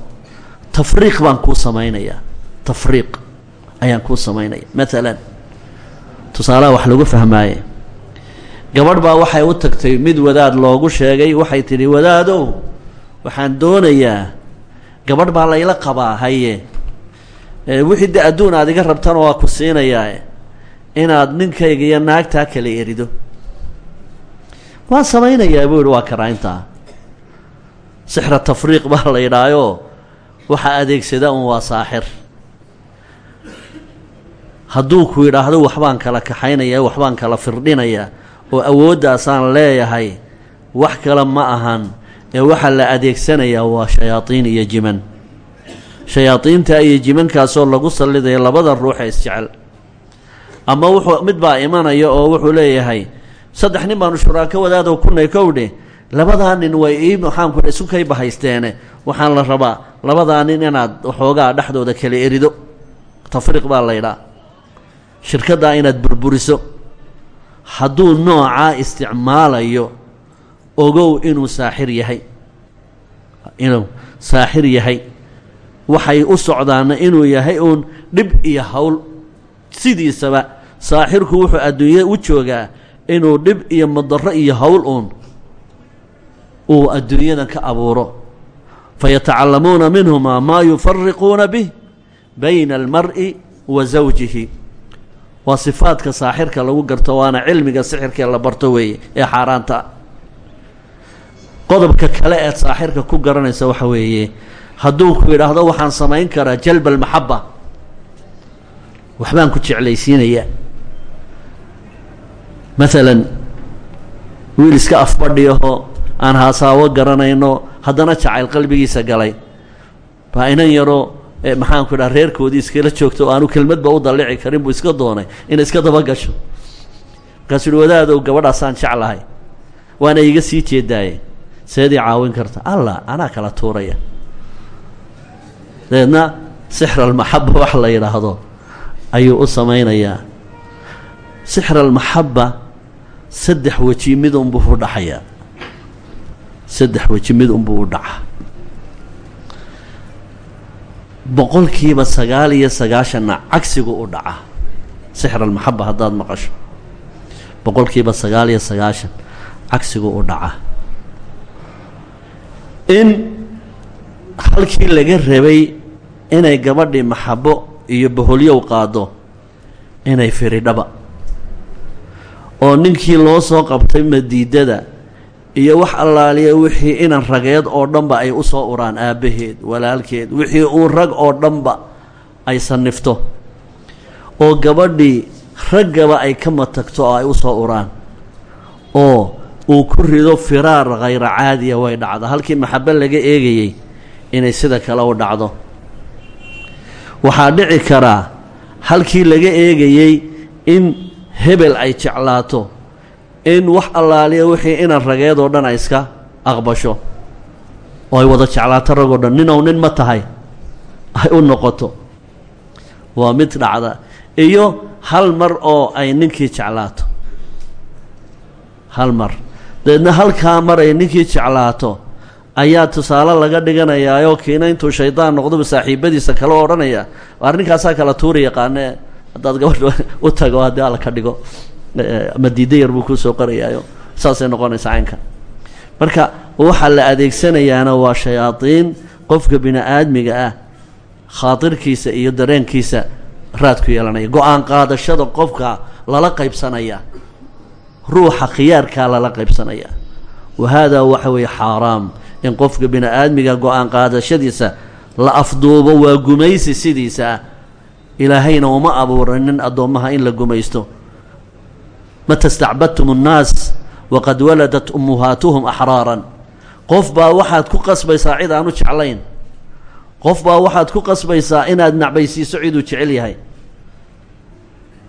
tafriiq baan kuu samaynayaa. Tafriiq ayaan kuu samaynaya maalan tusaalaha wax lagu fahmaaye. Gabadh baa waxay u tagtay mid wadaad loogu sheegay. Waxay tidhi wadaadow waxaan doonayaa gabadh baa layla qabaa haye. Wixii de adduun aad iga rabtana waa ku siinayaa inaad ninkayga iyo naagtaa kala erido. Waan samaynayaa buu yihi waa karayntaa sixra tafriiq baa la yidhaayoo waxaa adeegsada un waa saaxir. Hadduu ku yidhaahdo waxbaan kala kaxaynayaa waxbaan kala firdhinayaa oo awooddaasaan leeyahay wax kale ma ahan ee waxaa la adeegsanayaa waa shayaadiin iyo jiman. Shayaadiinta iyo jimankaasoo lagu sallidaya labada ruuxa isjecel ama wuxuu mid baa imanaya oo wuxuu leeyahay saddex nin baanu shuraako wadaadow kunay kowdhe labadaa nin way ii maxaanku isu kay bahaysteene waxaan la rabaa labadaa nin inaad waxoogaa dhexdooda kala erido. Tafriiq baa laydhaa shirkaddaa inaad burburiso. Hadduu noocaa isticmaalayo ogow inuu saaxir yahay. Inuu saaxir yahay. Waxay u socdaana inuu yahay uun dhib iyo hawl sidiisaba saaxirku wuxuu adduunya u joogaa inuu dhib iyo madaro iyo hawl uun uu adduunyadan ka abuuro. Fayatacallamuuna minhumaa maa yufariquuna bih bayna almar'i wa zawjihi. Waa sifaadka saaxirka lagu garto waana cilmiga sixirkee la barto weeye ee xaaraanta. Qodobka kale eed saaxirka ku garanaysa waxa weeye hadduu ku yidhaahdo waxaan samayn karaa jalb almaxaba waxbaan ku jeclaysiinayaa maalan wiil iska afbadhiyahoo aan haasaawo garanayno haddana jacayl qalbigiisa galay. Baa inan yaroo maxaanku idhaha reerkoodii iskala joogto o aanu kelmadba u dallici karin buu iska doonay inay iska daba gasho. Markaasuu uhi wadaadow gabadhaasaan jeclahay waana iga sii jeedaaye. Seedii caawin karta allah anaa kala tuuraya. Dabeedna sixra almaxaba wax la yidhaahdo ayuu u samaynayaa. Sixra almaxaba saddex weji mid unbuu u dhaxayaa. Saddex weji mid unbuu u dhaca boqolkiiba sagaal iyo sagaashanna cagsigu u dhaca sixra almaxaba haddaad maqasho. Boqolkiiba sagaal iyo sagaashan cagsigu u dhaca in halkii laga rabay inay gabadhii maxabo iyo boholyow qaado inay firidhaba. Oo ninkii loo soo qabtay madiidada iyo wax allaaliya wixii inan rageed oo dhanba ay u soo uraan aabbaheed walaalkeed wixii uu rag oo dhanba ay sanifto oo gabadhii raggaba ay ka matagto oo ay u soo uraan. Oo uu ku rido firaar khayra caadiya way dhacda halkii maxabe laga eegayey inay sida kale u dhacdo waxaa dhici karaa halkii laga eegayey in hebel ay jeclaato in wax allaaliya wixii inan rageed oo dhan ay iska aqbasho. Oo ay wada jeclaato ragoo dhan ninow nin ma tahay ay u noqoto. Waa mid dhacda iyo hal mar oo ay ninkii jeclaato. Hal mar dabeedna halkaa mar ay ninkii jeclaato ayaa tusaale laga dhiganayaayoo kiina intuu shaydaan noqdoba saaxiibadiisa kala odhanaya. Waar ninkaasaa kala tuuri yaqaane haddaad gabadha u tago haddii alla ka dhigo madiida yar buu kuusoo qorayaayo. Saasay noqonaysa caynka. Marka waxaa la adeegsanayaana waa shayaadiin qofka bini aadmiga ah khaatirkiisa iyo dareenkiisa raad ku yeelanaya. Go'aan qaadashada qofka lala qaybsanaya ruuxa khiyaarkaa lala qaybsanaya. Wa haadaa waxa weeye xaaraam in qofka bini aadmiga go'aan qaadashadiisa la afduubo waa gumaysi sidiisa ah. Ilaahayna uma abuuranin addoommaha in la gumaysto. Mata stacbadtum annaas waqad waladat ummuhaatuhum axraaran. Qof baa waxaad ku qasbaysaa cid aanu jeclayn. Qof baa waxaad ku qasbaysaa inaad nacbaysiiso ciduu jecel yahay.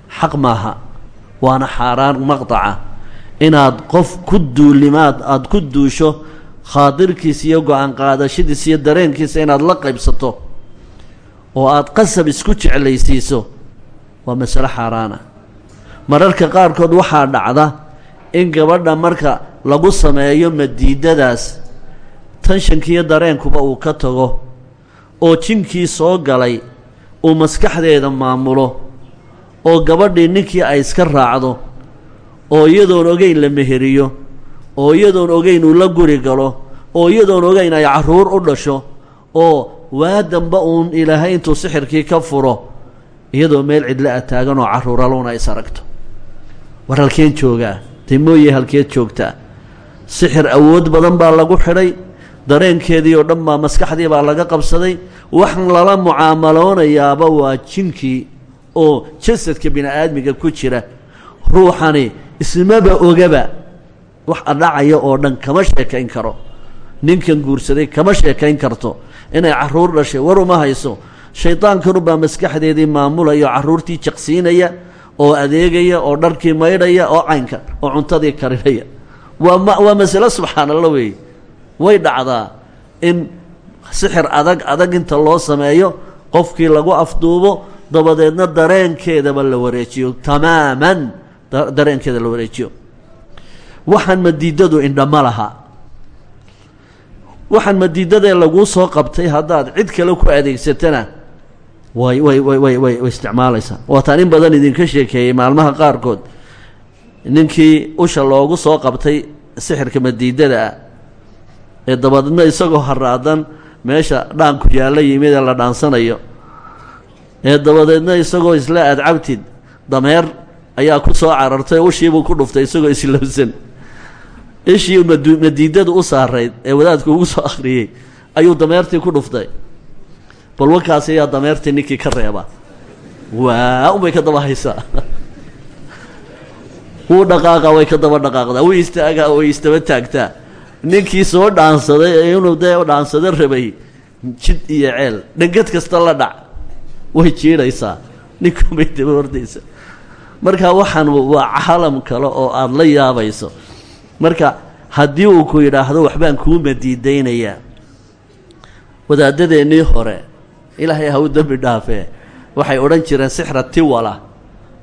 Xaq maaha waana xaaraan maqtaca inaad qof ku duulimaad aada ku duusho khaadirkiisa iyo go'aan qaadashadiisa iyo dareenkiisa inaad la qaybsato oo aada qasab isku jeclaysiiso waa masalo xaaraana. Mararka qaarkood waxaa dhacda in gabadha marka lagu sameeyo madiidadaas tanshankiiyo dareenkuba uu ka tago oo jinkii soo galay uu maskaxdeeda maamulo oo gabadhii ninkii ay iska raacdo oo iyadoon ogeyn la meheriyo oo iyadoon ogeyn uu la guri galo oo iyadoon ogeyn ay carruur u dhasho oo waa damba uun ilaahay intuu sixirkii ka furo iyadoo meel cidla a taagan oo carruuraluna is aragto. War halkeen joogaa dee mooye halkeed joogtaa sixir awood badan baa lagu xidhay dareenkeedii oo dhan baa maskaxdii baa laga qabsaday wax lala mucaamaloonayaaba waa jinkii oo jasadka bini aadmiga ku jira. Ruuxani ismaba ogaba wax adhacaya oo dhan kama sheekayn karo. Ninkan guursaday kama sheekayn karto. Inay carruur dhashay war uma hayso. Shaydaankanubaa maskaxdeedii maamulaya oo carruurtii jaqsiinaya oo adeegaya oo dharkii maydhaya oo caynka oo cuntadii karinaya. Waa waa masale subxaan allah weeye. Way dhacdaa in sixir adag adag inta loo sameeyo qofkii lagu afduubo dabadeedna dareenkeedaba la wareejiyo tamaaman. Dareenkeeda la wareejiyo waxaan madiidadu indhama laha. Waxaan madiidadee laguu soo qabtay haddaad cid kale ku adeegsatana way way way way way way isticmaalaysaa. Waataan in badan idinka sheekeeyey maalmaha qaarkood. Ninkii usha loogu soo qabtay sixirka madiidada ee dabadeedna isagoo haraadan meesha dhaanku yaalla yimid ee la dhaansanayo. Ee dabadeedna isagoo isla adcabtid dameer ayaa ku soo carartay ushiibuu ku dhuftay isagoo islowsan ishii madiidadu u saarayd ee wadaadku ugu soo akhriyey ayuu dameertii ku dhuftay. Bal wakaas ayaa dameertii ninkii ka reeba. Waa unbay ka daba haysaa (laughs) wuu dhaqaaqa way ka daba dhaqaaqdaa. Wuu istaagaa way istaba taagtaa. Ninkii soo dhaansaday ee inuu dee dhaansado rabay jid iyo ceel. Dhangad kasta la dhac. Way jiidhaysaa ninkuunbay daba hordaysa marka waxaan waa caalam kale oo aada la yaabayso marka haddii uu ku yidhaahdo waxbaan kuu madiidaynayaa wadaadadeennii hore ilaahay ha u dembi dhaafee waxay odhan jireen sixra tiwala.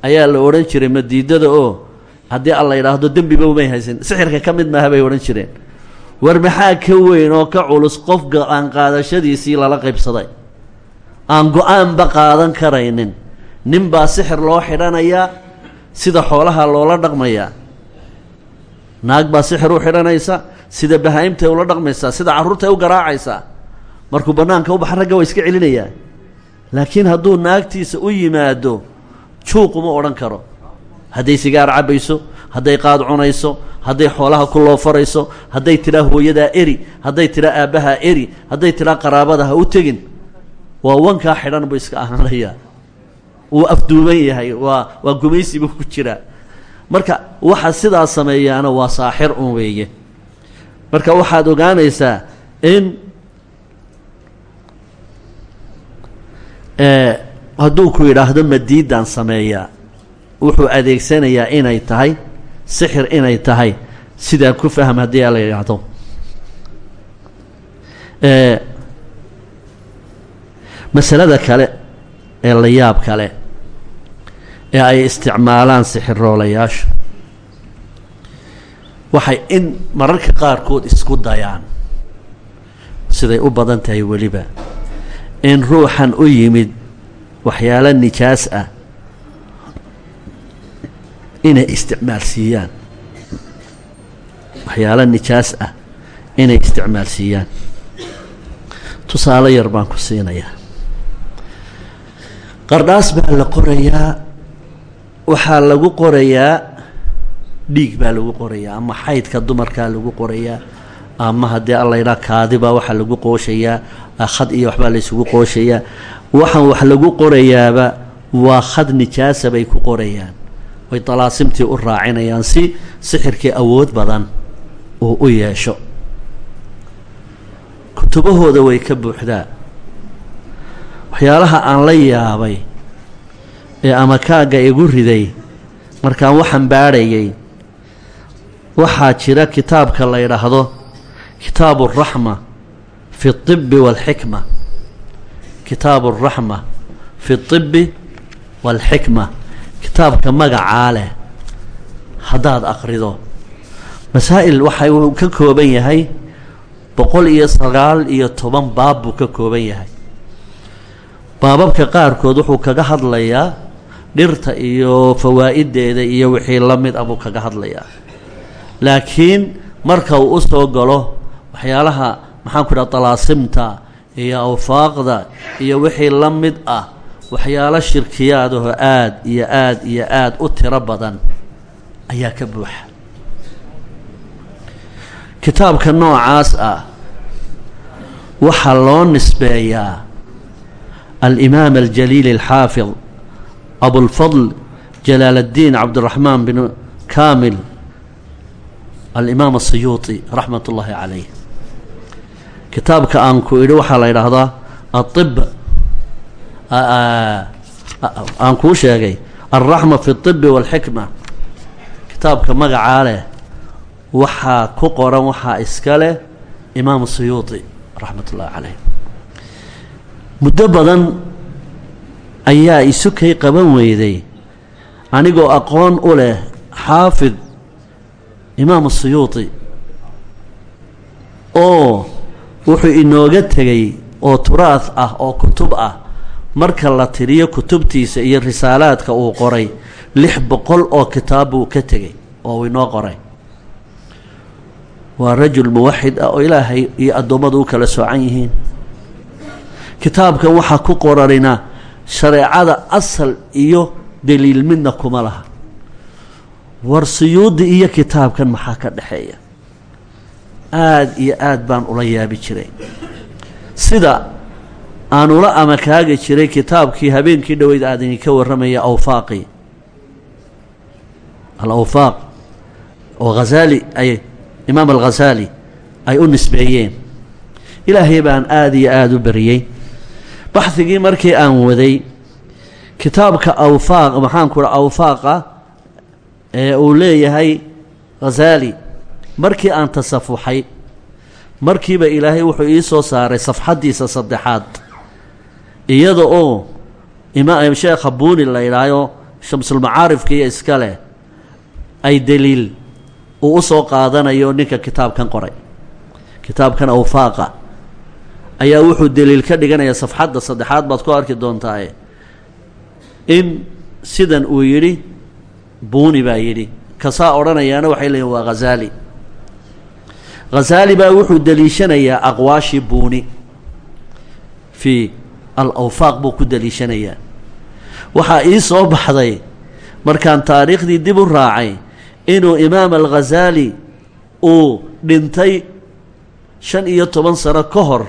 Ayaa la odhan jiray madiidada oo haddii alla yidhaahdo dembiba umay haysan sixirka ka mid maaha bay odhan jireen. War maxaa ka weyn oo ka culus qof go'aan qaadashadiisii lala qaybsaday? Aan go'aanba qaadan karaynin. Nin baa sixir loo xidhanayaa sida xoolaha loola dhaqmayaa naag baa sixir u xidhanaysa sida bahaa'imtay ula dhaqmaysaa sida carruurtay u garaacaysaa markuu bannaanka u baxa ragga waa iska celinayaa laakiin hadduu naagtiisa u yimaado juuquma odhan karo. Hadday sigaar cabbayso hadday qaad cunayso hadday xoolaha ku loofarayso hadday tidhaa hooyadaa eri hadday tidhaa aabbahaa eri hadday tidhaa qaraabada ha u tegin waa wankaa xidhan buu iska ahaanayaa wuu afduuban yahay waa waa gumaysi buu ku jiraa marka waxa sidaa sameeyaana waa saaxir un weeye. Marka waxaad ogaanaysaa in hadduu ku yidhaahdo madiidan sameeyaa wuxuu adeegsanayaa inay tahay sixir inay tahay. Sidaa ku fahm haddii la yidhaahdo. Masalada kale ee la yaab kale ee ay isticmaalaan sixiroolayaashu waxay in mararka qaarkood isku dayaan. Siday u badan tahay weliba. In ruuxan u yimid waxyaalo nijaas ah inay isticmaalsiiyaan. Waxyaalo nijaas ah inay isticmaalsiiyaan. Tusaale yar baan ku siinayaa. Qardhaas baa la qorayaa waxaa lagu qorayaa dhiig baa lagu qorayaa ama xaydka dumarkaa lagu qorayaa ama haddii alla kaadibaa waxaa lagu qooshayaa khad iyo waxbaa laysugu qooshayaa. Waxaan wax lagu qorayaaba waa khad nijaasa bay ku qorayaan way dalaasimtii u raacinayaan si sixirkii awood badan uu u yeesho. Kutubahooda way ka buuxdaa. Waxyaalaha aan la yaabay ee ama kaagga igu riday markaan waxaan baadhayay waxaa jira kitaabka la yidhaahdo kitaabu araxma fi اطibi wاlxikma kitaabu araxma fi اطibi wاlxikma kitaabka magacaa leh haddaad akhrido masaa'il waxa uu ka kooban yahay boqol iyo sagaal iyo toban baab buu ka kooban yahay baababka qaarkood wuxuu kaga hadlayaa dhirta iyo fawaa'ideeda iyo wixii la mid ah buu kaga hadlayaa. Laakiin marka uu u soo galo waxyaalaha maxaan ku idhaha dalaasimta iyo awfaaqda iyo wixii la mid ah waxyaalo shirkiyaadaho aad iyo aad iyo aad u tiro badan ayaa ka buuxa. Kitaabka noocaas ah waxaa loo nisbeeyaa. Alimaam aljaliil alxaafid abulfadl jalaal اddiin cabdiraxmaan bin kamil alimaam asiyuuطi raxmat ullaahi calayh kitaabka aan ku idhi waxaa la yidhaahdaa aib aan kuu sheegay alraxma fi اطibi wاlxikma kitaabka magacaa leh waxaa ku qoran waxaa iska leh imaam suyuuطi raxmat ullahi calayh muddo badan ayaa isu kay qaban weyday anigoo aqoon u leh xaafid imaam suyuuطi oo wuxuu inooga tegey oo turaah ah oo kutub ah marka la tiriyo kutubtiisa iyo risaalaadka uu qoray lix boqol oo kitaab buu ka tegey oo uu inoo qoray. Waa rajul muwaxid ah oo ilaahay iyo addoommadu u kala soocan yihiin. Kitaabkan waxaa ku qorarina shareecada asal iyo daliil midna kuma laha. War suyuudi iyo kitaabkan maxaa ka dhexeeya? Aada iyo aad baan ula yaabi jiray. Sida aan ula amakaagi jiray kitaabkii habeenkii dhoweyd aad idinka warramaya awfaaqi. Alawfaaq oo hazaali ay imaam alghazaali ay u nisbeeyeen. Ilaahay baan aada iyo aada u beriyey baxdigii markii aan waday kitaabka awfaaq maxaan ku raa awfaaqa ee uu leeyahay ghazaali. Markii aan tasafuxay markiiba ilaahay wuxuu ii soo saaray safxaddiisa saddexaad iyada oo ima sheekha buuni la yidhaayo shamsulmacaarifka iyo iska leh ay deliil uu u soo qaadanayo ninka kitaabkan qoray. Kitaabkan awfaaqa ayaa wuxuu deliil ka dhiganaya safxadda saddexaad baad ku arki doontaaye. In sidan uu yidhi buuni baa yidhi. Kasaa odhanayaana waxay leeyihiin waa ghazaali. Ghazaali baa wuxuu deliishanayaa aqwaashii buuni. Fii al awfaaq buu ku deliishanayaa waxaa ii soo baxday markaan taariikhdii dib u raacay inuu imaam alghazaali uu dhintay shan iyo toban sano ka hor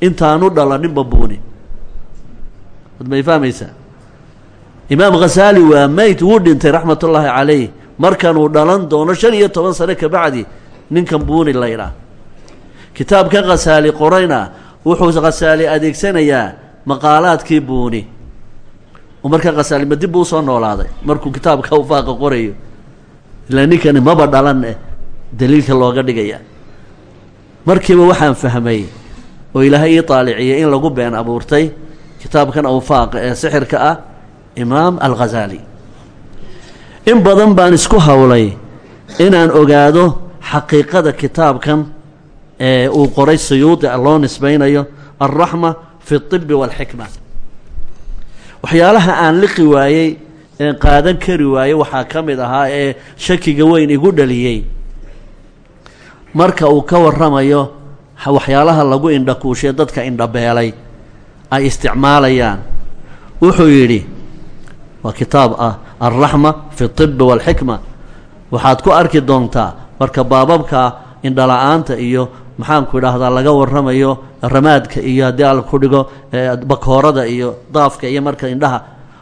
intaanu dhalaninba buuni. Ad may fahmaysaa? Imaam ghazaali waa meyd wuu dhintay raxmat ullaahi calayh markanuu dhalan doono shan iyo toban sano kabacdi ninkan buuni laydhaa kitaabka khasaali qorayna wuxuu khasaali adeegsanayaa maqaalaadkii buuni. Oo markaa khasaali dib buu u soo noolaaday markuu kitaabka ufaaqa qorayo. Ilaa ninkani maba dhalan daliilka looga dhigaya markiiba waxaan fahmay oo ilaahay ii taaliciyay in lagu been abuurtay kitaabkan awfaaqa ee sixirka ah imaam alghazaali in badan baan isku howlay inaan ogaado xaqiiqada kitaabkan ee uu qoray suyuudi loo nisbaynayo alraxma fi اطibi wاlxikma waxyaalaha aan liqi waayey ee qaadan kari waayey waxaa ka mid ahaa ee shakiga weyn igu dhaliyey marka uu ka warramayo waxyaalaha lagu indhakuushae dadka indhabeelay ay isticmaalayaan. Wuxuu yidhi waa kitaab ah alraxma fi tibi waalxikma waxaad ku arki doontaa marka baababka indhala-aanta iyo maxaanku idhaahdaa laga warramayo ramaadka iyo haddii al ku dhigo eh, bakoorada iyo daafka iyo marka indhaha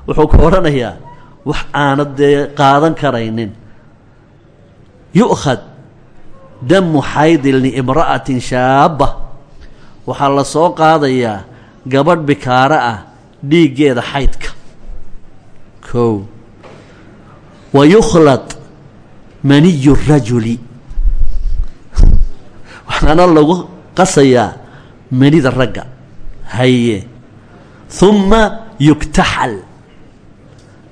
wuxuu ku odhanayaa wax aanad dee qaadan karaynin. Yu'khad damu xaydin liimra'atin shaaba waxaa la soo qaadayaa gabadh bikaaro ah dhiiggeeda xaydka. Kow. Wa yukhlad maniyu rajuli. Waxaana lagu qasayaa manida ragga. Haye humma yugtaxal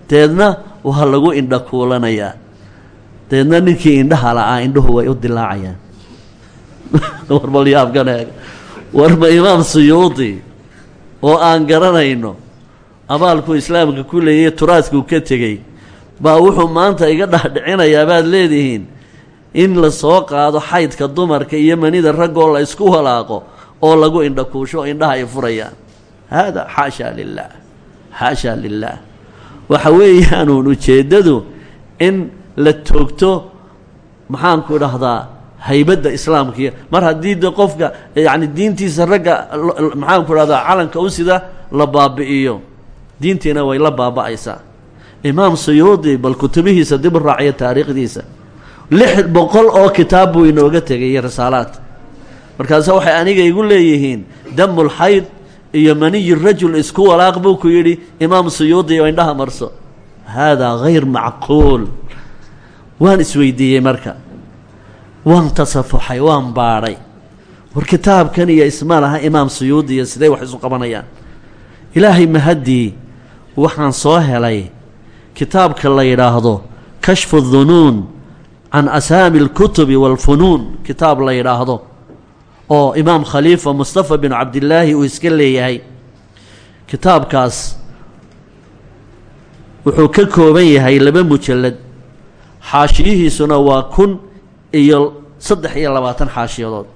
deedna waa lagu indha deedna ninkii indhaha la'aa indhuhu way u dilaacayaan. (laughs) War bal yaabkan eeg warma imaam suyuudi oo aan garanayno abaalku islaamka ku leeyay turaadkuu ka tegey baa wuxuu maanta iga dhaadhicinayaa baad leedihiin in la soo qaado xaydka dumarka iyo manida raggoo la isku walaaqo oo lagu indhakuusho oo indhaha ay furayaan. Haada xaashaa lilaah xaashaa lilaah waxa weeyaanuun ujeeddadu in la toogto maxaanku idhaahdaa haybadda islaamkiiyo mar haddii de qofka yacni diintiisa ragga maxaanku idhahdaa calanka u sida la baabi'iyo. Diintiina way la baaba'aysaa. Imaam suyuudi bal kutubihiisa dib u raaciyo taariikhdiisa. Lix boqol oo kitaab buu inooga tegay iyo risaalaad. Waxay aniga igu leeyihiin damulxayd iyo maniyi rajul isku walaaq buu ku yidhi imaam suyuudi oo indhaha marso haadaa hayr macquul waan isweydiiyey marka. Waan tasafuxay waan baadhay war kitaabkan iyo isma laha imaam suyuudi iyo sidee wax isu qabanayaan. Ilaahay mahaddii waxaan soo helay kitaabka la yidhaahdo kashfu dunuun can asaami اlkutubi wاlfunuun kitaab la yidhaahdo oo imaam khaliifa mustafa bin cabdillaahi uu iska leeyahay. Kitaabkaas wuxuu ka kooban yahay laba mujallad xaashiyihiisuna waa kun iyo saddex iyo labaatan xaashiyadood.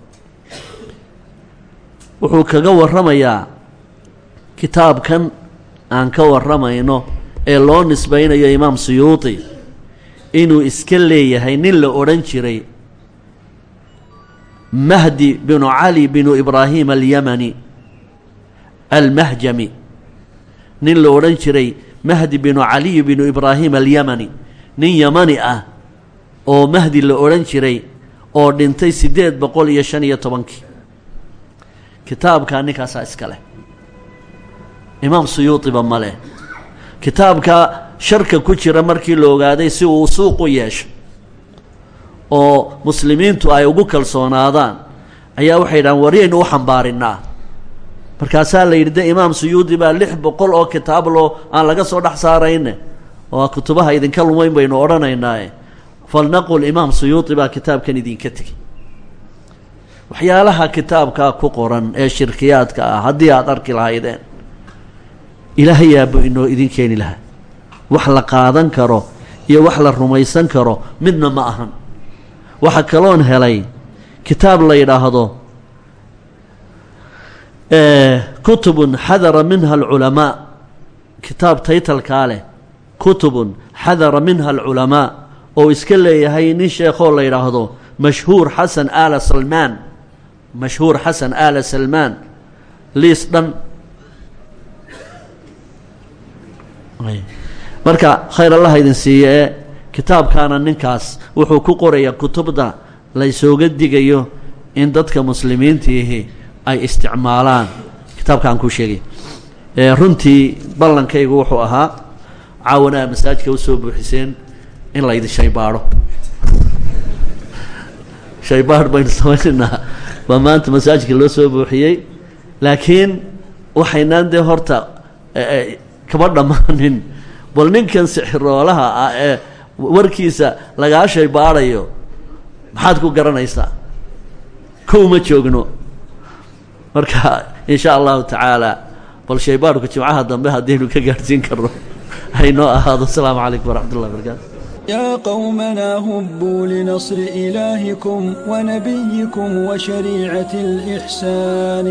Wuxuu kaga warramayaa kitaabkan aan ka warramayno ee loo nisbaynayo imaam suyuuti inuu iska leeyahay nin la odhan jiray mahdi binu cali binu ibraahim alyamani almahjami. Nin la odhan jiray mahdi binu caliy binu ibraahim alyamani nin yamani ah oo mahdi la odhan jiray oo dhintay siddeed boqol iyo shan iyo tobankii. Kitaabkaa ninkaasaa iska leh. Imaam suyuudiba ma leh. Kitaabka sharka ku jira markii la ogaaday si uu suuq u yeesho oo muslimiintu ay ugu kalsoonaadaan ayaa waxay yidhahaan waryaynu u xambaarinaa. Markaasaa la yidhi de imaam suyuudi baa lix boqol oo kitaab loo aan laga soo dhex saarayne oo kutubaha idinka lumayn baynu odhanaynaaye falnaqul imaam suyuudi baa kitaabkan idinka tegey waxyaalaha kitaabkaa ku qoran ee shirkiyaadka ah haddii aada arki lahaydeen ilaahayaaba inoo idin keeni lahaa. Wax la qaadan karo iyo wax la rumaysan karo midna ma ahan. Waxaa kaloon helay kitaab la yidhaahdo kutubun xadara minha alculamaa kitaab taytalkaa leh kutubun xadara minha alculamaa oo iska leeyahay nin sheekhoo la yidhaahdo mashhuur xasan aala salmaan. Mashhuur xasan aala salmaan. Liis dhan. Marka khayr allaha idin siiye ee kitaabkaana ninkaas wuxuu ku qorayaa kutubda laysooga digayo in dadka muslimiintiihi ay isticmaalaan. Kitaabkaan kuu sheegay. Runtii ballankaygu wuxuu ahaa caawanaha masaajidka u soo buuxiseen in laydin shaybaadho shaybaadh baynu samaynaynaa baa maanta masaajidka loo soo buuxiyey. Laakiin waxaynaan dee horta kaba dhammaanin bal ninkan sixiroolaha ah ee warkiisa lagaa shaybaadhayo maxaad ku garanaysaa? Kow ma joogno. Marka in sha allahu tacaala bal shaybaadhku jimcaha dambe haddaynu ka gaadhsiin karno haynoo ahaado asalaamu calaykum waraxmat ullahi barakaatu يا قومنا هبوا لنصر إلهكم ونبيكم وشريعة الإحسان